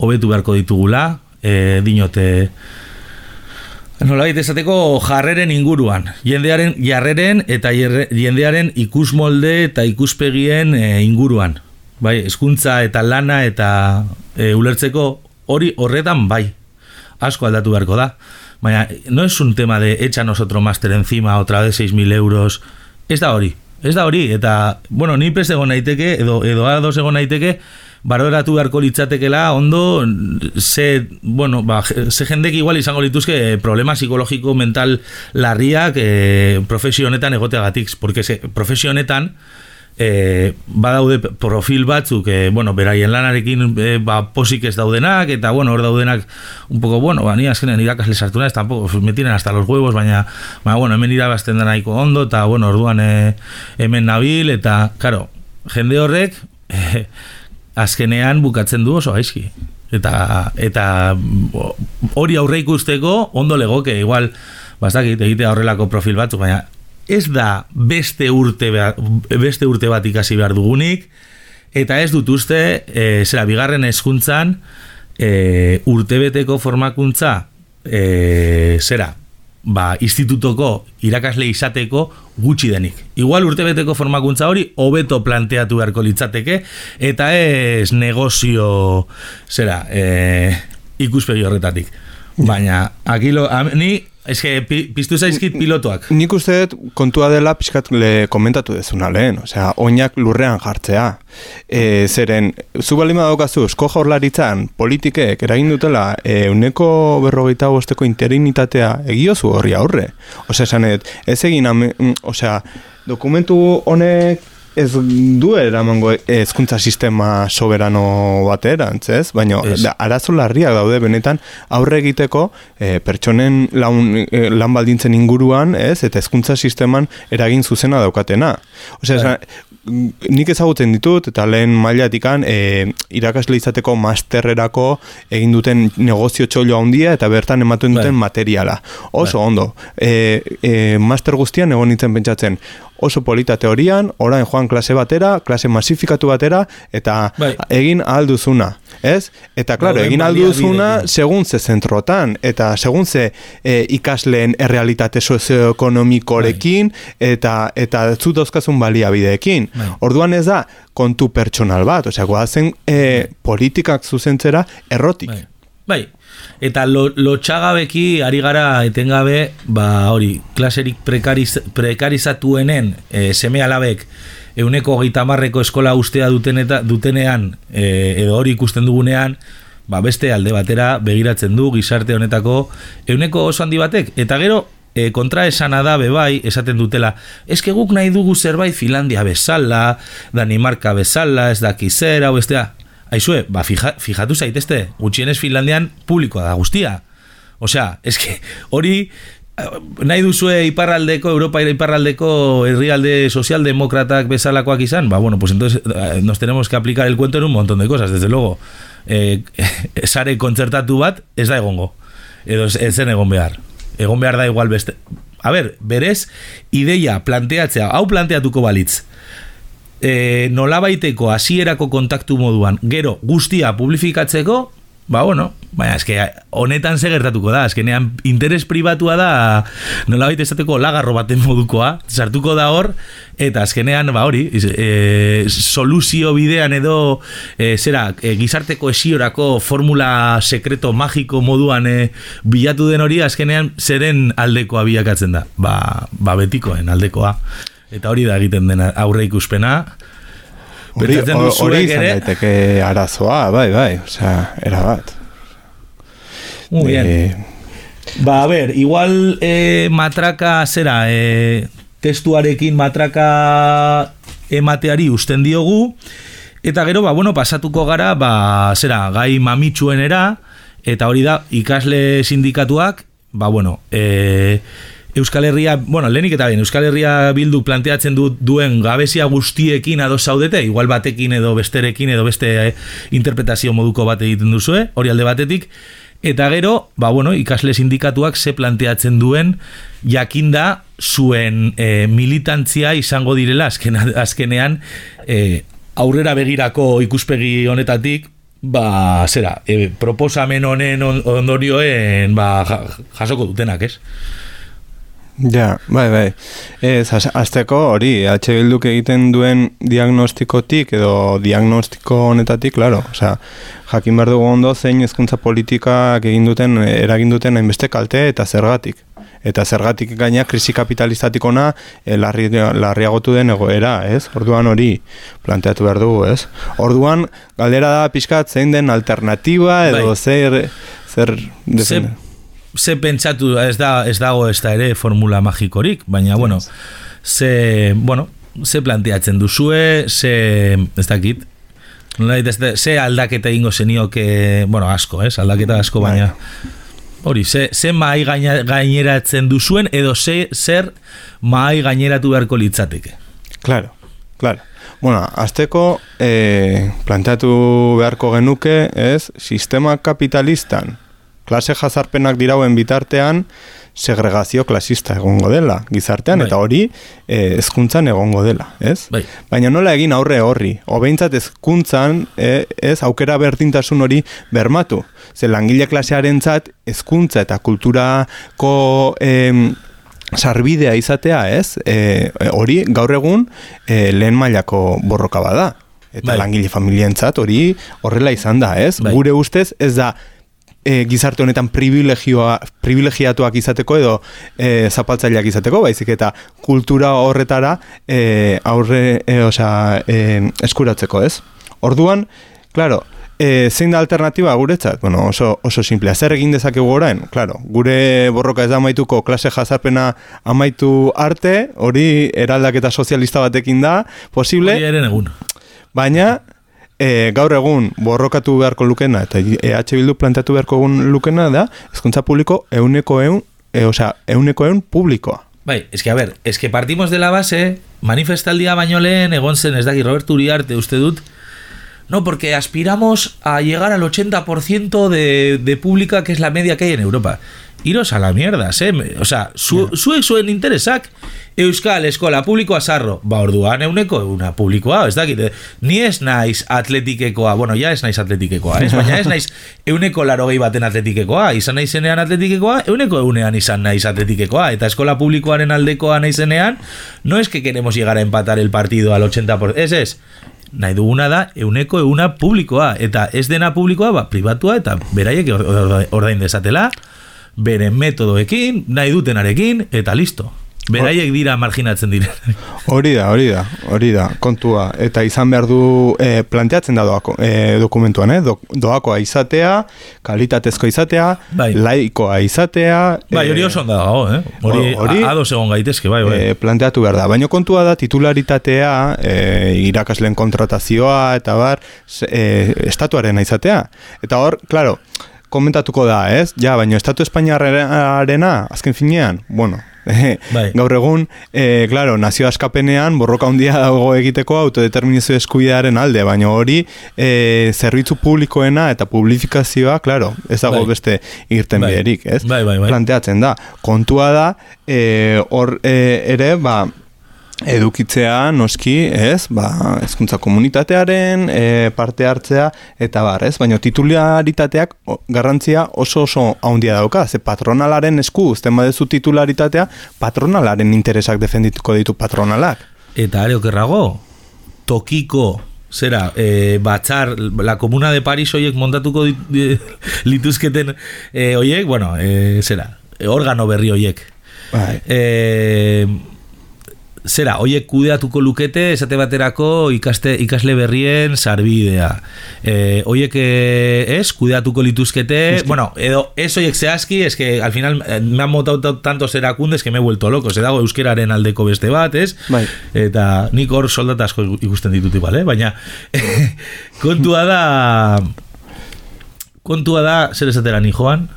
hobetu beharko ditugula, eh, dinote, nolabait esateko jarreren inguruan. Jendearen jarreren eta jendearen ikusmolde eta ikuspegien e, inguruan. Bai, hezkuntza eta lana eta e, ulertzeko hori horretan bai. Asko aldatu beharko da. Baina, no es un tema de échanos otro máster encima, otra vez 6.000 euros. Ez da hori. Ez da hori. Eta, bueno, ni prest egon naiteke, edo, edo ados egon naiteke, baroratu beharko litzatekela ondo ze, bueno, ba, ze jendek igual izango lituzke eh, problema psikologiko mental larriak eh, profesio honetan egoteagatik, porque ze, profesio honetan eh, badaude profil batzuk eh, bueno, beraien lanarekin eh, ba, posik ez daudenak eta bueno, hor daudenak un poco, bueno, ba, ni azkenean irakasle sartu naiz, tampoco, me tienen hasta los huevos, baina, baina bueno, hemen irabazten da nahiko ondo, eta bueno, orduan eh, hemen nabil, eta, karo, jende horrek, eh, azkenean bukatzen du oso gaizki. Eta, eta hori aurre ikusteko ondo legoke, igual, bastakit egitea horrelako profil batzuk, baina ez da beste urte, behar- beste urte bat ikasi behar dugunik, eta ez dut uste, e, zera, bigarren hezkuntzan e, urtebeteko formakuntza, e, zera, ba, institutoko irakasle izateko gutxi denik. Igual urtebeteko formakuntza hori hobeto planteatu beharko litzateke eta ez negozio zera, e, ikuspegi horretatik. Baina, akilo, am, ni que pi, piztu zaizkit pilotoak. Nik uste dut kontua dela pixkat le komentatu dezuna lehen, osea, oinak lurrean jartzea. E, zeren, zu balima daukazu, esko jaurlaritzan politikek eragin dutela e, uneko berrogeita bosteko interinitatea egiozu horri aurre. Osea, esan ez egin, ame- mm, osea, dokumentu honek ez du eramango hezkuntza sistema soberano baterantz, ez? Baina da, arazo larriak daude benetan aurre egiteko eh, pertsonen laun, eh, lan baldintzen inguruan, ez? Eta hezkuntza sisteman eragin zuzena daukatena. Osea, Bai. nik ezagutzen ditut eta lehen mailatikan e, irakasle izateko masterrerako egin duten negozio txolo handia eta bertan ematen duten Bai. materiala. Oso Bai. ondo. E, e, master guztian egon nintzen pentsatzen oso polita teorian, orain joan klase batera, klase masifikatu batera, eta Bai. egin alduzuna, ez? Eta, klaro, egin alduzuna segun ze zentrotan, eta segun ze e, ikasleen errealitate sozioekonomikorekin, eta eta zu dauzkazun baliabideekin. Bai. Orduan ez da kontu pertsonal bat, osea, goazen e, politikak zuzentzera errotik. Bai. Bai. Eta lo, lotxagabeki ari gara etengabe, ba hori, klaserik prekariz, prekarizatuenen e, seme alabek euneko hogeita hamarreko eskola ustea duten eta, dutenean, e, edo hori ikusten dugunean, ba beste alde batera begiratzen du gizarte honetako euneko oso handi batek. Eta gero, e, kontra esana da bebai, esaten dutela, eske guk nahi dugu zerbait Finlandia bezala, Danimarka bezala, ez daki zer, hau bestea. Aizue, ba, fija, fijatu zaitezte, gutxienez Finlandian publikoa da guztia. Osea, eske, hori eh, nahi duzue iparraldeko, Europa iparraldeko herrialde sozialdemokratak bezalakoak izan, ba, bueno, pues entonces eh, nos tenemos que aplicar el cuento en un montón de cosas, desde luego. Eh, sare kontzertatu bat ez da egongo. Edo ez, zen egon behar. Egon behar da igual beste... A ber, berez, ideia planteatzea, hau planteatuko balitz, e, nolabaiteko hasierako kontaktu moduan, gero guztia publifikatzeko, ba bueno, baina eske honetan ze gertatuko da, azkenean interes pribatua da nolabait esateko lagarro baten modukoa, sartuko da hor, eta azkenean, ba hori, e, soluzio bidean edo, e, zera, e, gizarteko esiorako formula sekreto magiko moduan e, bilatu den hori, azkenean zeren aldekoa bilakatzen da, ba, ba betikoen aldekoa. Eta hori da egiten dena aurre ikuspena. Hori, hori izan ere- daiteke arazoa, bai, bai, osea, erabat. Muy bien. Eh, Ba, a ber, igual eh, matraka zera, eh, testuarekin matraka emateari usten diogu, eta gero, ba, bueno, pasatuko gara, ba, zera, gai mamitsuenera, eta hori da, ikasle sindikatuak, ba, bueno, eh, Euskal Herria, bueno, lehenik eta bien, Euskal Herria bildu planteatzen du, duen gabezia guztiekin ados zaudete, igual batekin edo besterekin edo beste eh, interpretazio moduko bat egiten duzue, hori alde batetik, Eta gero, ba bueno, ikasle sindikatuak ze planteatzen duen jakinda zuen e, militantzia izango direla azken, azkenean e, aurrera begirako ikuspegi honetatik ba, zera, e, proposamen honen on- ondorioen ba, ja- jasoko dutenak, ez? Ja, bai, bai. Ez, az- azteko hori, H bilduk egiten duen diagnostikotik edo diagnostiko honetatik, claro, osea, jakin behar dugu ondo zein hezkuntza politikak egin duten, eragin duten hainbeste kalte eta zergatik. Eta zergatik gaina krisi kapitalistatik ona eh, larri, larriagotu den egoera, ez? Orduan hori planteatu behar dugu, ez? Orduan, galdera da pixkat zein den alternatiba edo Bai. zer, zer Ze, pentsatu, ez, da, ez dago ez da ere formula magikorik, baina, bueno, ze, bueno, ze planteatzen duzue, ze, ez dakit, nolabait ez da- ze aldaketa egingo zenioke, bueno, asko, ez, aldaketa asko, Bai. baina, hori, ze, ze gaina, gaineratzen duzuen, edo ze, zer mahai gaineratu beharko litzateke. Claro, claro. Bueno, azteko eh, planteatu beharko genuke, ez, sistema kapitalistan, klase jazarpenak dirauen bitartean, segregazio klasista egongo dela gizartean, Bai. eta hori eh, hezkuntzan egongo dela, ez? Bai. Baina nola egin aurre horri, obeintzat hezkuntzan eh, ez aukera berdintasun hori bermatu. Ze langile klasearentzat hezkuntza eta kulturako em, sarbidea izatea, ez? E, hori gaur egun e, lehen mailako borroka bada. Eta Bai. langile familientzat hori horrela izan da, ez? Bai. Gure ustez ez da e, gizarte honetan privilegioa, privilegiatuak izateko edo e, zapaltzaileak izateko, baizik eta kultura horretara e, aurre, e, osea, e, eskuratzeko, ez? Orduan, claro, e, zein da alternatiba guretzat? Bueno, oso, oso simplea. Zer egin dezakegu orain? Claro, gure borroka ez da amaituko klase jazarpena amaitu arte, hori eraldaketa sozialista batekin da, posible, Hori eren egun. baina e, gaur egun borrokatu beharko lukena, eta EH Bildu planteatu beharko egun lukena da, hezkuntza publiko euneko eun, e, osea, euneko eun publikoa. Bai, es que a ver, es que partimos de la base, manifestaldia baino lehen egon zen ez daki Roberto Uriarte uste dut, no, porque aspiramos a llegar al 80% de, de pública que es la media que hay en Europa. Iros a la mierda, eh? O sea, zu, zuek zuen interesak Euskal Eskola publikoa sarro, ba orduan euneko una publikoa, ez dakit, ni ez naiz atletikekoa, bueno, ja ez naiz atletikekoa, ez? baina ez naiz euneko larogei baten atletikekoa, izan naizenean atletikekoa, euneko eunean izan naiz atletikekoa, eta eskola publikoaren aldekoa naizenean, no es que queremos llegar a empatar el partido al 80%, ez ez, nahi duguna da euneko euna publikoa, eta ez dena publikoa, ba, pribatua, eta beraiek or- or- ordain dezatela, beren metodoekin, nahi dutenarekin, eta listo. Beraiek dira marginatzen diren. Hori da, hori da, hori da, kontua. Eta izan behar du, e, planteatzen da doako, e, dokumentuan, eh? Do, doakoa izatea, kalitatezko izatea, Bai. laikoa izatea. Bai, hori e, oso ondo dago, eh? Hori, Hori- ados egon gaitezke, bai, bai. e, planteatu behar da. Baina kontua da titularitatea, e, irakasleen kontratazioa, eta bar, e, estatuarena izatea. Eta hor, claro, komentatuko da, ez? Ja, baina estatu espainiarrena, azken finean, bueno, Bai. gaur egun, e, claro, nazio askapenean borroka handia dago egiteko autodeterminazio eskubidearen alde, baina hori e, zerbitzu publikoena eta publifikazioa, claro, ez dago Bai. beste irten Bai. biderik, ez? Bai, bai, bai. Planteatzen da. Kontua da, e, hor e, ere, ba, edukitzea noski, ez? Ba, hezkuntza komunitatearen e, parte hartzea eta bar, ez? Baina titularitateak garrantzia oso oso handia dauka, ze patronalaren esku uzten badezu titularitatea, patronalaren interesak defendituko ditu patronalak. Eta are okerrago, tokiko zera, e, batzar, la comuna de Paris oiek montatuko dit, di- lituzketen e, oiek, bueno, e, zera, e, organo berri oiek. Bai. E, zera, oiek kudeatuko lukete esate baterako ikaste, ikasle berrien sarbidea. E, oiek e, ez, kudeatuko lituzkete, bueno, edo ez oiek zehazki, es que al final eh, me han montado ta- tantos erakundez que me he vuelto loco, se dago euskeraren aldeko beste bat, ez? Bai. Eta nik hor soldata asko ikusten ditut igual, eh? baina kontua da kontua da zer esatera ni joan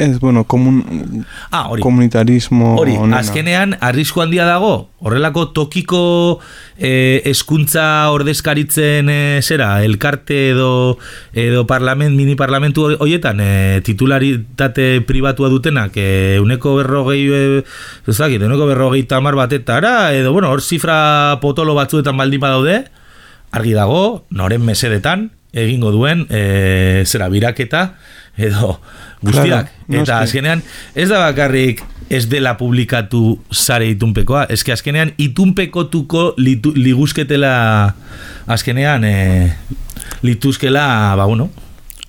Ez, bueno, komun, ah, hori komunitarismo Hori, onena. azkenean arrisku handia dago, horrelako tokiko eh, eskuntza ordezkaritzen eh, zera, elkarte edo edo parlament, mini parlamentu hori- horietan eh, titularitate pribatua dutenak eh, uneko berrogei eh, ez dakit, uneko berrogei tamar batetara edo bueno, hor zifra potolo batzuetan baldin badaude argi dago, noren mesedetan egingo duen eh, zera biraketa edo guztiak. Claro, Eta azkenean ez da bakarrik ez dela publikatu sare itunpekoa, ez que azkenean itunpekotuko litu, liguzketela azkenean e, lituzkela, ba bueno,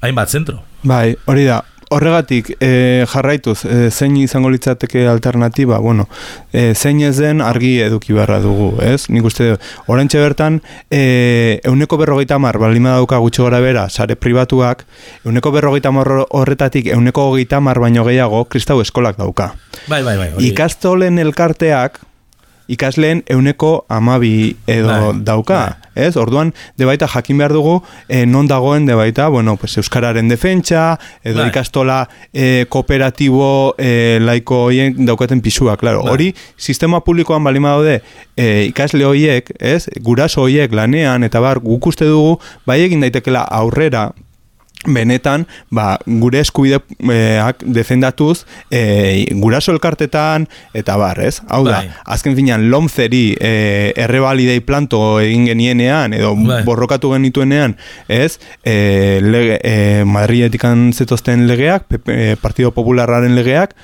hainbat zentro. Bai, hori da. Horregatik, e, jarraituz, e, zein izango litzateke alternatiba, bueno, e, zein ez den argi eduki beharra dugu, ez? Nik uste, orantxe bertan, e, euneko berrogeita mar, balima dauka gutxi gora bera, sare pribatuak, euneko berrogeita mar horretatik, euneko hogeita mar baino gehiago, kristau eskolak dauka. Bai, bai, bai. hori. Ikastolen elkarteak, ikasleen euneko amabi edo Bai, dauka, ez? Orduan, debaita jakin behar dugu, eh, non dagoen debaita, bueno, pues Euskararen defentsa, edo Bai. ikastola eh, kooperatibo eh, laiko hoien daukaten pisua, claro. Bai. Hori, sistema publikoan balima daude, eh, ikasle hoiek, ez? Guraso hoiek lanean, eta bar, guk uste dugu, bai egin daitekela aurrera, benetan, ba, gure eskubideak defendatuz e, guraso elkartetan eta bar, ez? Hau da, Bai. azken finean lomzeri e, errebalidei planto egin genienean edo Bai. borrokatu genituenean, ez? E, lege, e, Madriletikan zetozten legeak, Partido Popularraren legeak,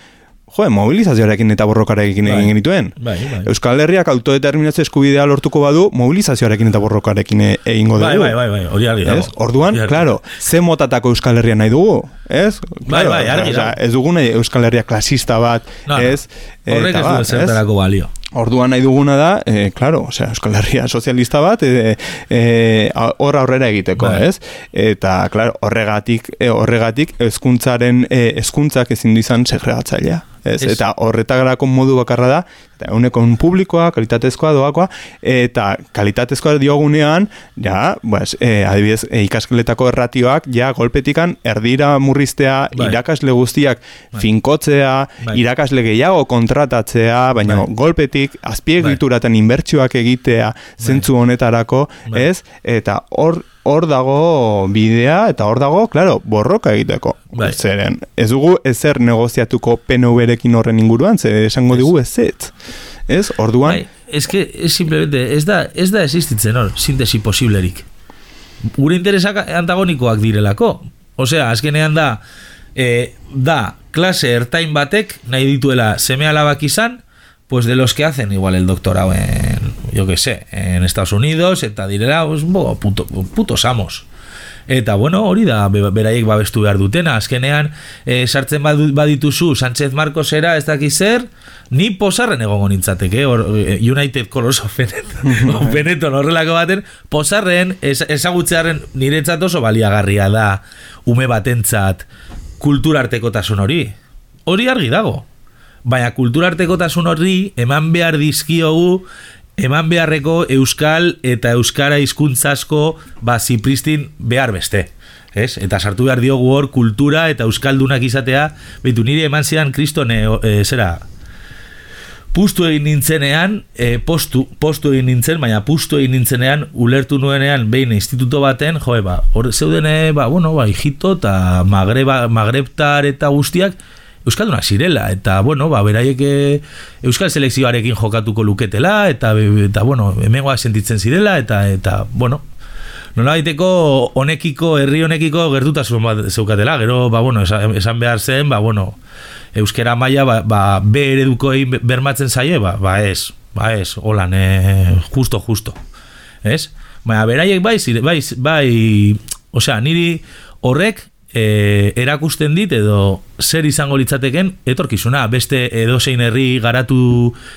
jo, mobilizazioarekin eta borrokarekin Bai. egin genituen. Bai, bai. Euskal Herriak autodeterminazio eskubidea lortuko badu, mobilizazioarekin eta borrokarekin e- egingo dugu. Bai, bai, bai, bai, hori argi dago. Orduan, Hori claro, ze motatako Euskal Herria nahi dugu, ez? Bai, bai, argi dago. ez dugu nahi Euskal Herria klasista bat, No, ez? Horrek ez du zertarako balio. Orduan nahi duguna da, e, claro, osea, Euskal Herria sozialista bat, e, e, horra aurrera egiteko, Bai. ez? Eta, claro, horregatik, e, horregatik, hezkuntzaren e, hezkuntzak ezin du izan segregatzailea. Ez? Ez. Eta horretagarako modu bakarra da, eta uneko publikoa, kalitatezkoa, doakoa, eta kalitatezkoa diogunean, ja, pues, e, adibidez, e, ikaskeletako erratioak, ja, golpetikan, erdira murriztea, Bai. irakasle guztiak finkotzea, Bai. irakasle gehiago kontratatzea, baina Bai. golpetik azpiegituratan inbertsioak egitea zentzu honetarako, Bai. ez? Eta hor hor dago bidea eta hor dago, claro, borroka egiteko. Bai. Zeren, ez dugu ezer negoziatuko PNV-rekin horren inguruan, zer esango digu ez ez. Ez? Orduan, Bai, es que es simplemente, ez da, ez da existitzen hor, sintesi posiblerik. Gure interesak antagonikoak direlako. Osea, azkenean da, e, da, klase ertain batek nahi dituela seme alabak izan, pues de los que hacen igual el doctorado en, yo que sé, en Estados Unidos, eta direla, pues, bo, puto, putos amos. Eta bueno, hori da be- beraiek babestu behar dutena. Azkenean, e, sartzen badituzu Sánchez Marcosera ez dakiz zer, ni posarren egongo nintzateke, hor, eh, United Colors of Benetton, horrelako baten, posarren ez, ezagutzearen niretzat oso baliagarria da ume batentzat kulturartekotasun hori. Hori argi dago. Baina kulturartekotasun hori eman behar dizkiogu eman beharreko euskal eta euskara hizkuntzasko ba zipristin behar beste. Ez? Eta sartu behar diogu hor kultura eta euskaldunak izatea, betu nire eman zidan kristone, e, zera, pustu egin nintzenean, e, postu, postu egin nintzen, baina pustu egin nintzenean, ulertu nuenean behin instituto baten, joe, ba, hor zeudene, ba, bueno, ba, hijito eta magreba, magrebtar eta guztiak, Euskaldunak zirela, eta, bueno, ba, beraiek eh, Euskal selekzioarekin jokatuko luketela, eta, eta bueno, hemengoa sentitzen zirela, eta, eta, bueno, nola baiteko honekiko, herri honekiko gertutasun bat zeukatela, gero, ba, bueno, esan, behar zen, ba, bueno, euskera maila, ba, ba B eredukoei bermatzen zaie, ba, ba ez, ba ez, holan, eh, justo, justo, ez? Baina, beraiek bai, bai, bai, osea, niri horrek e, erakusten dit edo zer izango litzateken etorkizuna beste edozein herri garatu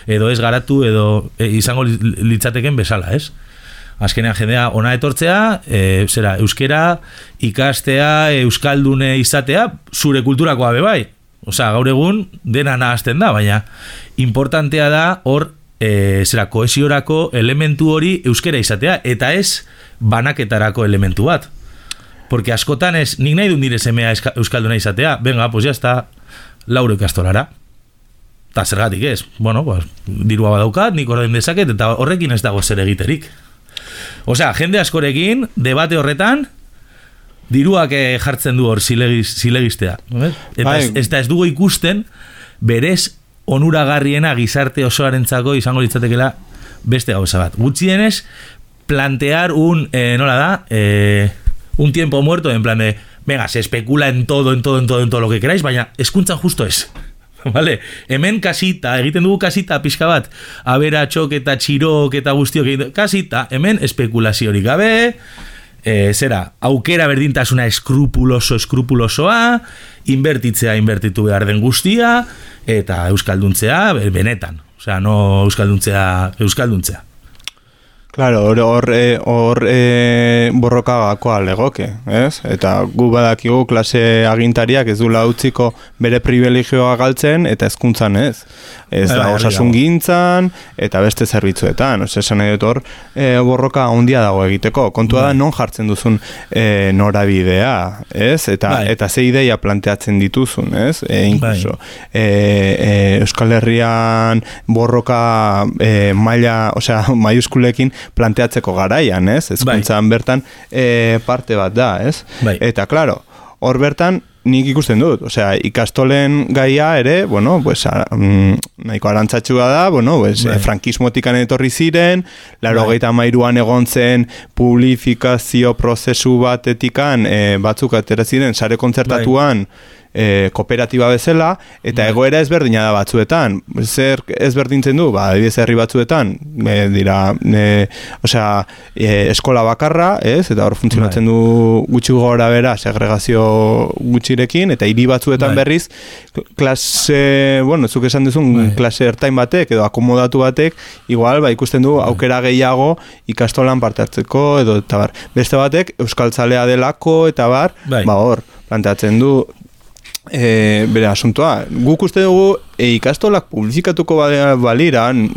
edo ez garatu edo e, izango li- litzateken bezala, ez? Azkenean jendea ona etortzea, e, zera, euskera, ikastea, euskaldune izatea, zure kulturakoa be bai. Osea, gaur egun dena nahazten da, baina importantea da hor e, zera, kohesiorako elementu hori euskera izatea, eta ez banaketarako elementu bat. Porque askotan ez, nik nahi dut nire semea euskalduna izatea, venga, pues ya está, lauro ikastolara. Ta zergatik ez, bueno, pues, dirua badaukat, nik ordain dezaket, eta horrekin ez dago zer egiterik. Osea, jende askorekin, debate horretan, diruak eh, jartzen du hor zilegiz, zilegistea. eh? Eta Bai. ez, ez, da ez dugu ikusten, berez onuragarriena gizarte osoarentzako izango litzatekela beste gauza bat. Gutxienez, plantear un, eh, nola da, eh, un tiempo muerto, en plan de, venga, se especula en todo, en todo, en todo, en todo lo que queráis, baina eskuntzan justo ez. Vale, hemen kasita, egiten dugu kasita pixka bat, aberatxok eta txirok eta guztiok egiten, kasita, hemen espekulaziorik gabe, e, zera, aukera berdintasuna eskrupuloso, eskrupulosoa, inbertitzea, inbertitu behar den guztia, eta euskalduntzea, be- benetan. Osea, no euskalduntzea, euskalduntzea. Claro, hor hor eh, hor eh, borroka legoke, ez? Eta gu badakigu klase agintariak ez dula utziko bere privilegioa galtzen eta hezkuntzan ez. Ez Bai, da bai, osasun gintzan eta beste zerbitzuetan. Ose, esan nahi dut hor eh, borroka handia dago egiteko. Kontua da non jartzen duzun eh, norabidea, ez? Eta Bai. eta ze ideia planteatzen dituzun, ez? E, incluso Bai. e, e, Euskal Herrian borroka e, maila, osea, maiuskulekin planteatzeko garaian, ez? Ezkuntzan bertan e, parte bat da, ez? Bai. Eta, claro, hor bertan nik ikusten dut, osea, ikastolen gaia ere, bueno, pues, a, mm, nahiko arantzatxua da, bueno, pues, Bai. frankismotikan etorri ziren, laro Bai. mairuan egon zen publifikazio prozesu batetikan e, batzuk atera ziren, sare kontzertatuan, e, kooperatiba bezala, eta Bai. egoera ezberdina da batzuetan. Zer ezberdintzen du, ba, adibidez herri batzuetan, e, dira, e, osea, e, eskola bakarra, ez? Eta hor funtzionatzen Bai. du gutxi gora bera segregazio gutxirekin, eta hiri batzuetan Bai. berriz, klase, bueno, zuk esan duzun, klase ertain batek, edo akomodatu batek, igual, ba, ikusten du aukera gehiago ikastolan parte hartzeko, edo, eta bar. Beste batek, euskaltzalea delako, eta bar, ba, hor, planteatzen du, e, bere asuntoa. Guk uste dugu e, ikastolak publifikatuko ba- balira, n-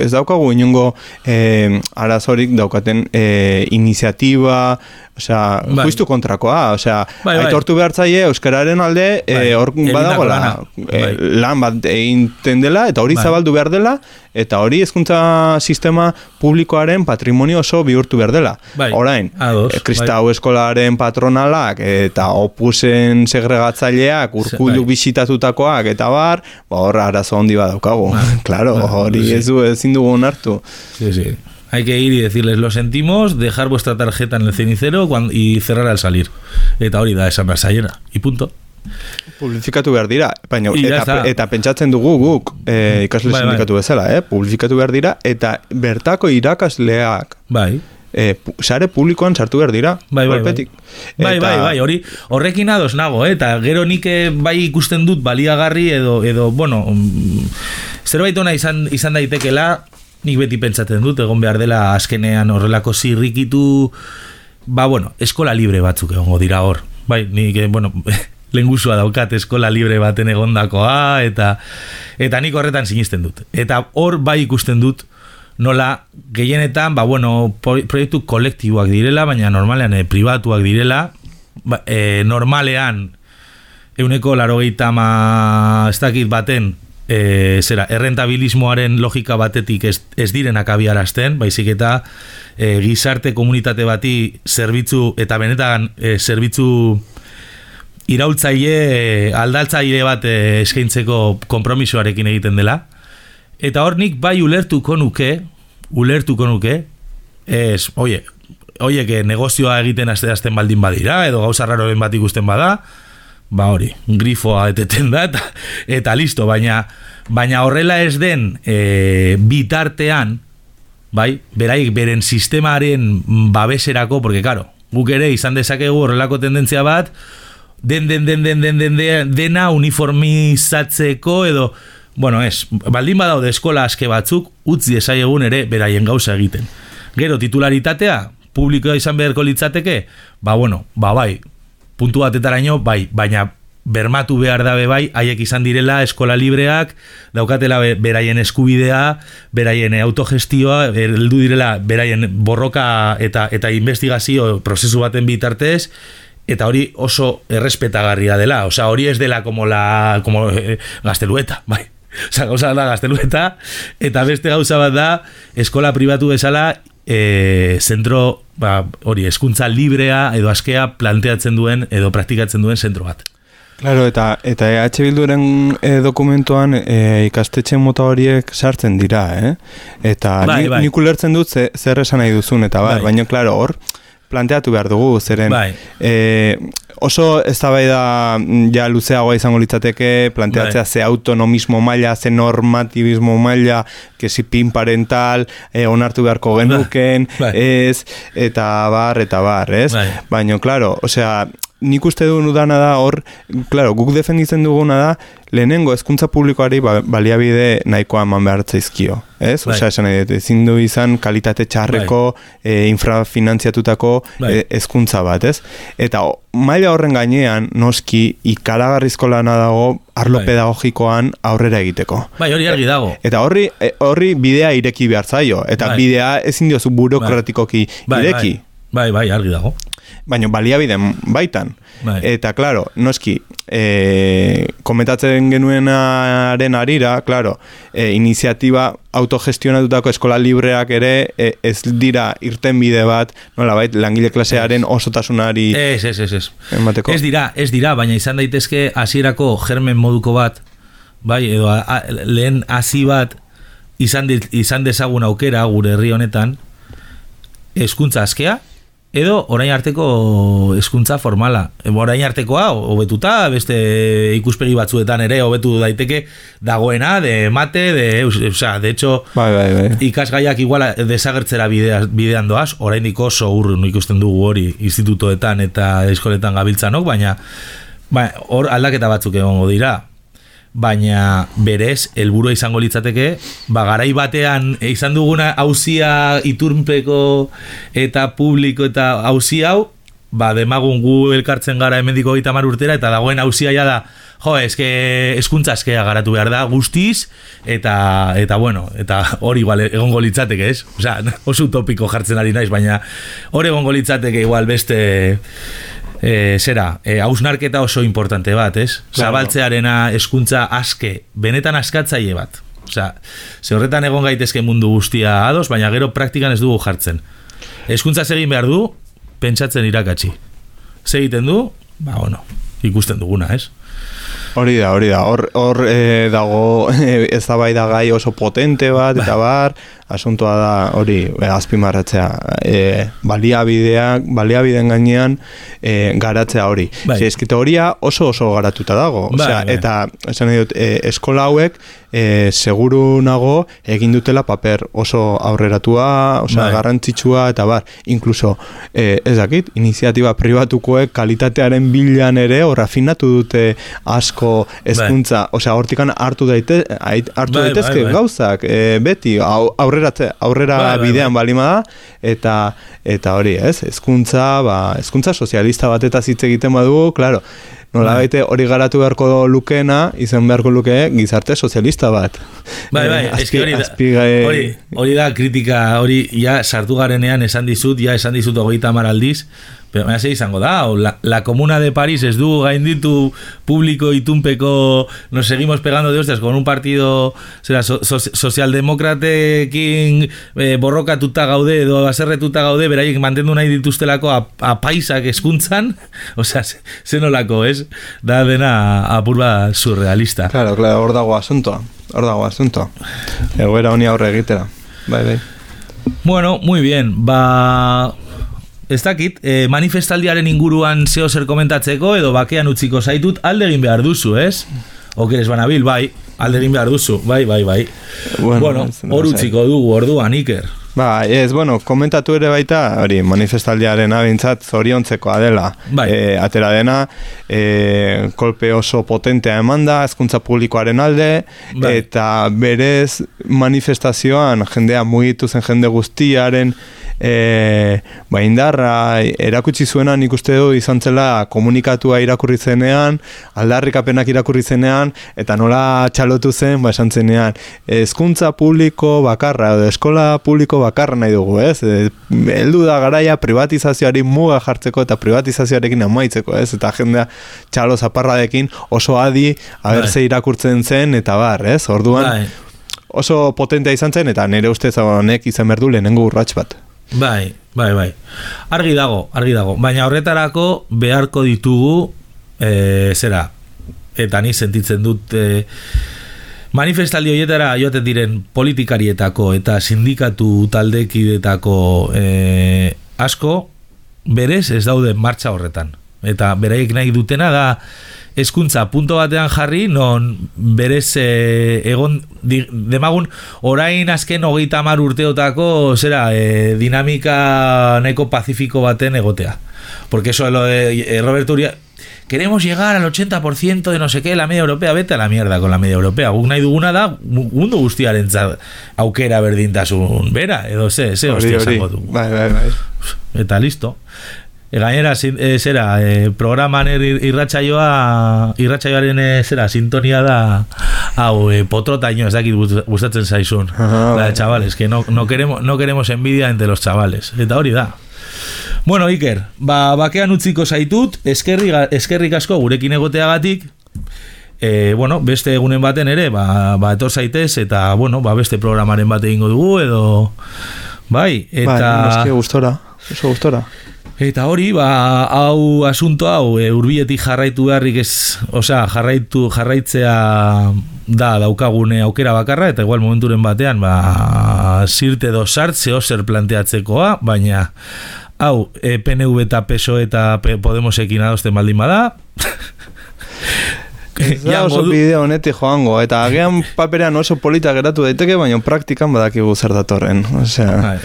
ez daukagu inongo e, arazorik daukaten e, iniziatiba, osea, Bai. justu kontrakoa, osea, Bai, bai. aitortu behar zaie euskararen alde Bai, e, hor badagoela lana. e, Bai. lan bat egiten dela eta hori Bai. zabaldu behar dela eta hori hezkuntza sistema publikoaren patrimonio oso bihurtu behar dela. Bai. Orain, Ados, e, kristau eskolaren patronalak eta opusen segregatzaileak urkuluk bai. bisitatutakoak eta bar, ba hor arazo handi badaukagu. claro, Bai, hori sí. ez du ezin dugu onartu. Sí, sí. Hay que ir y decirles, lo sentimos, dejar vuestra tarjeta en el cenicero y cerrar al salir. Eta hori da, esan zaiena. Y punto. Publifikatu behar dira, baina eta, eta pentsatzen dugu guk e, ikasle Bai, bai. sindikatu bezala, eh? publifikatu behar dira eta bertako irakasleak Bai. E, sare publikoan sartu behar dira. Bai, bai, bai. Bai, bai, bai, hori horrekin ados nago, eh? eta gero nik eh, bai ikusten dut baliagarri edo, edo bueno, mm, zerbait ona izan, izan daitekela, nik beti pentsatzen dut, egon behar dela azkenean horrelako zirrikitu, ba, bueno, eskola libre batzuk egongo dira hor. Bai, nik, eh, bueno, lengusua daukat eskola libre baten egondakoa, eta, eta nik horretan sinisten dut. Eta hor bai ikusten dut, nola gehienetan, ba, bueno, pro- proiektu kolektiboak direla, baina normalean e, pribatuak direla, ba, e, normalean euneko larogeita ma ez dakit baten e, zera, errentabilismoaren logika batetik ez, ez direnak abiarazten, baizik eta e, gizarte komunitate bati zerbitzu eta benetan e, zerbitzu iraultzaile aldaltzaile bat eskaintzeko konpromisoarekin egiten dela. Eta hor nik bai ulertuko nuke, ulertuko nuke, ez, oie, oie, que negozioa egiten azte baldin badira, edo gauza raroen bat ikusten bada, ba hori, grifoa eteten da, eta, eta listo, baina, baina horrela ez den e, bitartean, bai, beraik beren sistemaren babeserako, porque claro, guk ere izan dezakegu horrelako tendentzia bat, den, den, den, den, den, den dena uniformizatzeko edo, bueno, ez, baldin badaude eskola aske batzuk, utzi esaiegun ere beraien gauza egiten. Gero, titularitatea, publikoa izan beharko litzateke, ba, bueno, ba, bai, puntu batetaraino, bai, baina bermatu behar dabe bai, haiek izan direla eskola libreak, daukatela be- beraien eskubidea, beraien autogestioa, heldu direla beraien borroka eta eta investigazio prozesu baten bitartez, eta hori oso errespetagarria dela, osea, hori ez dela como la como eh, gaztelueta, bai. Osea, gauza da gaztelueta, eta beste gauza bat da eskola pribatu bezala e, zentro, ba, hori, eskuntza librea edo askea planteatzen duen edo praktikatzen duen zentro bat. Claro, eta eta EH Bilduren e, dokumentuan e, ikastetxe mota horiek sartzen dira, eh? Eta Bai, ni, bai. nik ulertzen dut ze, zer esan nahi duzun, eta bai, Bai. baina, claro, hor planteatu behar dugu, zeren Bai. e, oso eztabaida mm, ja luzeagoa izango litzateke, planteatzea Bai. ze autonomismo maila, ze normativismo maila, que si pin parental, e, onartu beharko genuken, Bai. ez, eta bar, eta bar, ez? Bai. Baina, claro, osea, nik uste du dana da hor, claro, guk defenditzen duguna da, lehenengo hezkuntza publikoari ba, baliabide nahikoa eman behar zaizkio, ez? Bai. Osea, esan dut, ezin du izan kalitate txarreko, e, infrafinantziatutako Bai. e, hezkuntza bat, ez? Eta o, maila horren gainean, noski, ikaragarrizko lana dago arlo Bai. pedagogikoan aurrera egiteko. Bai, hori argi dago. Eta horri, e, horri bidea ireki behar zaio, eta Bai. bidea ezin diozu burokratikoki Bai, ireki. Bai, bai, bai, argi dago. Baina baliabideen baitan. Bai. Eta, claro, noski, e, komentatzen genuenaren arira, claro, e, iniziatiba autogestionatutako eskola libreak ere e, ez dira irten bide bat, nola bait, langile klasearen osotasunari Ez, ez, ez, ez. emateko. Ez dira, ez dira, baina izan daitezke hasierako germen moduko bat, bai, edo a, a, lehen hasi bat izan, di- izan dezagun aukera gure herri honetan, hezkuntza askea edo orain arteko hezkuntza formala. E, Orain artekoa hobetuta, beste ikuspegi batzuetan ere hobetu daiteke dagoena de mate, de, osea, de hecho, Bai, bai, bai. ikasgaiak igual desagertzera bidea, bidean doaz, oraindik oso urrun ikusten dugu hori institutoetan eta eskoletan gabiltzanok, baina ba, hor aldaketa batzuk egongo dira. Baina berez, helburua izango litzateke, ba, garai batean izan duguna hauzia iturpeko eta publiko eta hauzi hau, ba, demagun gu elkartzen gara hemendiko gita urtera, eta dagoen hauzia ja da, jo, eske eskuntza eskea garatu behar da, guztiz, eta, eta bueno, eta hori igual egongo litzateke, ez? Osea, oso utopiko jartzen ari naiz, baina hori egongo litzateke igual beste e, zera, e, hausnarketa oso importante bat, ez? Claro. Zabaltzearena eskuntza aske, benetan askatzaile bat. Osea, ze horretan egon gaitezke mundu guztia ados, baina gero praktikan ez dugu jartzen. Eskuntza egin behar du, pentsatzen irakatsi. Ze egiten du, ba, bueno, ikusten duguna, ez? Hori da, hori da. Hor, hor eh, dago eh, eztabaida gai oso potente bat, eta bar, asuntoa da hori eh, azpimarratzea. Eh, baliabideak, baliabideen gainean eh, garatzea hori. Bai. Ze, eski teoria oso oso garatuta dago. Bai, Osea, bai. eta esan nahi dut, eh, eskola hauek eh, seguru nago egin dutela paper oso aurreratua, osea, Bai. garrantzitsua eta bar, inkluso eh, ez dakit, iniziatiba pribatukoek kalitatearen bilan ere hor afinatu dute asko hezkuntza, osea, hortikan hartu daite ait- hartu Bai, daitezke bai, bai. gauzak, eh, beti au, aurreratze, aurrera Bai, bai, bidean bai. balima da eta eta hori, ez? Hezkuntza, ba, hezkuntza sozialista bateta hitz egiten badugu, claro, nola Bai. baite hori garatu beharko lukena, izan beharko luke gizarte sozialista bat. Bai, bai, Eh, eski hori da, eh, hori, hori da kritika, hori ja sartu garenean esan dizut, ja esan dizut hogeita hamar aldiz, baina ze izango da, o la, la comuna de París ez du gainditu publiko itunpeko nos seguimos pegando de hostias con un partido zera, so, so, sozialdemokratekin eh, borrokatuta gaude edo aserretuta gaude, beraiek mantendu nahi dituztelako a, a paisak eskuntzan, osea, ze, ze nolako, ez? Da dena apur bat surrealista. Claro, claro, hor dago asuntoa. Hor dago asuntoa. Egoera honi aurre egitera. Bai, bai. Bueno, muy bien, ba... Ez dakit, eh, manifestaldiaren inguruan zeo zer komentatzeko edo bakean utziko zaitut alde egin behar duzu, ez? Okeres banabil, bai, alde egin behar duzu, bai, bai, bai. Bueno, Bueno, hor utziko dugu, orduan, Iker. Ba, ez, bueno, komentatu ere baita, hori, manifestaldiaren abintzat zoriontzekoa dela. Bai. E, atera dena, e, kolpe oso potentea eman da, hezkuntza publikoaren alde, Bai. eta berez manifestazioan jendea mugitu zen jende guztiaren e, ba, indarra erakutsi zuena nik uste du izan zela komunikatua irakurri zenean, aldarrikapenak irakurri zenean, eta nola txalotu zen, ba, esan zenean, hezkuntza publiko bakarra, edo eskola publiko bakarra nahi dugu, ez? E, heldu da garaia privatizazioari muga jartzeko eta privatizazioarekin amaitzeko, ez? Eta jendea txalo zaparradekin oso adi, aber Bai. ze irakurtzen zen, eta bar, ez? Orduan, Bai, oso potentea izan zen, eta nire ustez honek izan behar du lehenengo urrats bat. Bai, bai, bai. Argi dago, argi dago. Baina horretarako beharko ditugu, eh, zera, eta ni sentitzen dut... Eh, Manifestaldi horietara joaten diren politikarietako eta sindikatu taldekidetako eh, asko berez ez daude martxa horretan. Eta beraiek nahi dutena da hezkuntza punto batean jarri non berez eh, egon di, demagun orain azken hogeita hamar urteotako zera eh, dinamika nahiko pazifiko baten egotea. Porque eso lo de Roberto Uria queremos llegar al 80% de no sé qué, la media europea, vete a la mierda con la media europea. Guk nahi duguna da mu- mundu guztiaren aukera berdintasun bera, edo ze, ze hostia esango dugu. Bai, bai, bai. Eta listo. Gainera, e, zera, e, programan ir- irratsaioa, irratsaioaren e, zera, sintonia da, hau, e, potrotaino, ez dakit gust- gustatzen zaizun. Aha, la de chavales, que no, no, queremos, no queremos envidia entre los chavales. Eta hori da. Bueno, Iker, ba, bakean utziko zaitut, eskerri, eskerrik asko gurekin egoteagatik, e, bueno, beste egunen baten ere, ba, ba etor zaitez, eta, bueno, ba, beste programaren bat egingo dugu, edo, bai, eta... Bai, gustora, oso gustora. Eta hori, ba, hau asunto hau, e, urbiletik jarraitu beharrik ez, osea, jarraitu, jarraitzea da daukagune aukera bakarra, eta igual momenturen batean, ba, zirte do sartze oser planteatzekoa, baina hau, e, PNV eta PSO eta Podemosekin adosten baldin bada, Ez da Ja, oso modu- bideo honetik joango, eta agian paperean oso polita geratu daiteke, baina praktikan badakigu zer datorren. Osea,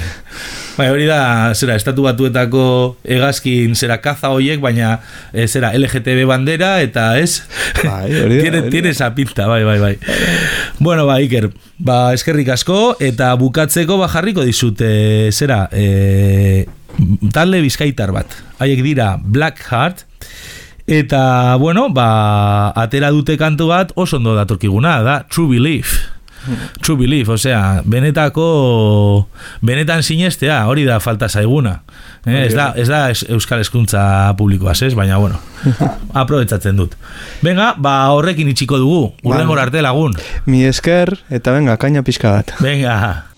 Bai. Hori da, zera, estatu batuetako egazkin zera kaza hoiek, baina e, zera LGTB bandera eta ez? Bai, hori da, tiene, tiene esa pinta, bai, bai, bai. bueno, ba, Iker, ba, eskerrik asko, eta bukatzeko ba jarriko dizute, zera, e, talde bizkaitar bat. Haiek dira Black Heart, eta, bueno, ba, atera dute kantu bat oso ondo datorkiguna, da True Belief. True Belief, osea, benetako benetan sinestea, hori da falta zaiguna. Eh, ez da, ez da euskal eskuntza publikoaz, ez, baina bueno. aprobetsatzen dut. Venga, ba horrekin itxiko dugu. Urrengor arte lagun. mi esker, eta venga, kaina pixka bat. Venga.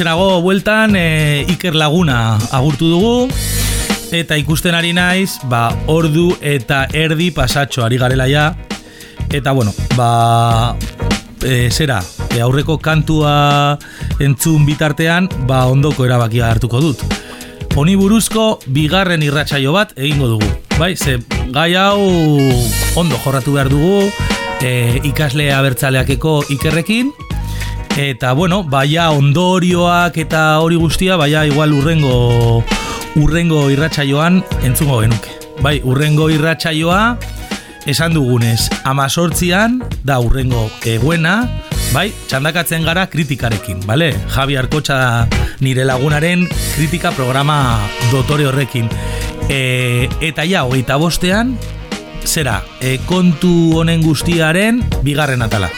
Hemen txenago bueltan e, Iker Laguna agurtu dugu eta ikusten ari naiz, ba, ordu eta erdi pasatxo ari garela ja eta bueno, ba, e, zera, e, aurreko kantua entzun bitartean, ba, ondoko erabakia hartuko dut. Honi buruzko bigarren irratsaio bat egingo dugu. Bai, ze gai hau ondo jorratu behar dugu e, ikasle abertzaleakeko ikerrekin, Eta bueno, baia ondorioak eta hori guztia, baia igual urrengo urrengo irratsaioan entzungo genuke. Bai, urrengo irratsaioa esan dugunez, amazortzian da urrengo eguena, bai, txandakatzen gara kritikarekin, bale? Javi Arkotxa nire lagunaren kritika programa dotore horrekin. E, eta ja, hogeita bostean, zera, e, kontu honen guztiaren bigarren atala.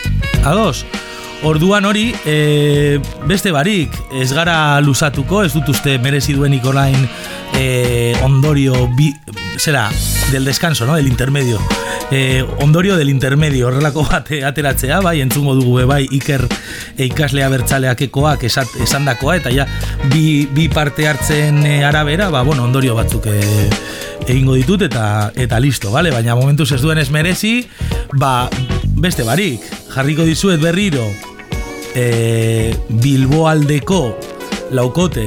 Ados? Orduan hori, e, beste barik, ez gara luzatuko, ez dut uste merezi duenik orain e, ondorio, bi, zera, del descanso, no? del intermedio. E, ondorio del intermedio, horrelako bat ateratzea, bai, entzungo dugu, bai, iker e, ikaslea bertzaleakekoak esat, esandakoa, eta ja, bi, bi parte hartzen e, arabera, ba, bueno, ondorio batzuk e, egingo ditut, eta eta listo, vale? baina momentuz ez duen ez merezi, ba, beste barik, jarriko dizuet berriro, e, Bilboaldeko laukote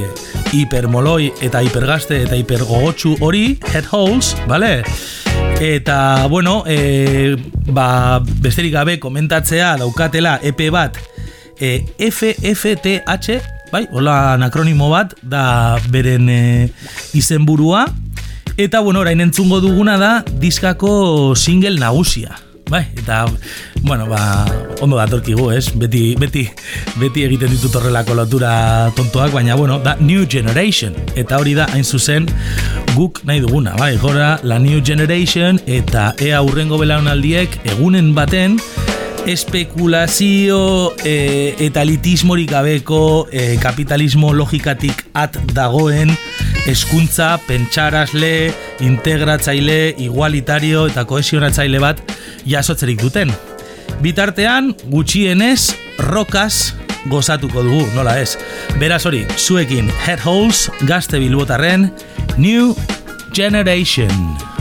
hipermoloi eta hipergazte eta hipergogotsu hori head holes, vale? Eta, bueno, e, ba, besterik gabe komentatzea daukatela EP bat e, FFTH, bai, hola anakronimo bat, da beren e, izenburua, eta, bueno, orain entzungo duguna da diskako single nagusia. Bai, eta, bueno, ba, ondo datorkigu, ez? Beti, beti, beti egiten ditut horrelako lotura tontoak, baina, bueno, da New Generation. Eta hori da, hain zuzen, guk nahi duguna, bai? Gora, la New Generation, eta ea urrengo belaunaldiek, egunen baten, espekulazio e, eta elitismorik gabeko e, kapitalismo logikatik at dagoen eskuntza, pentsarazle, integratzaile, igualitario eta kohesionatzaile bat jasotzerik duten. Bitartean, gutxienez, rokaz gozatuko dugu, nola ez. Beraz hori, zuekin Headholes, gazte bilbotarren, New Generation.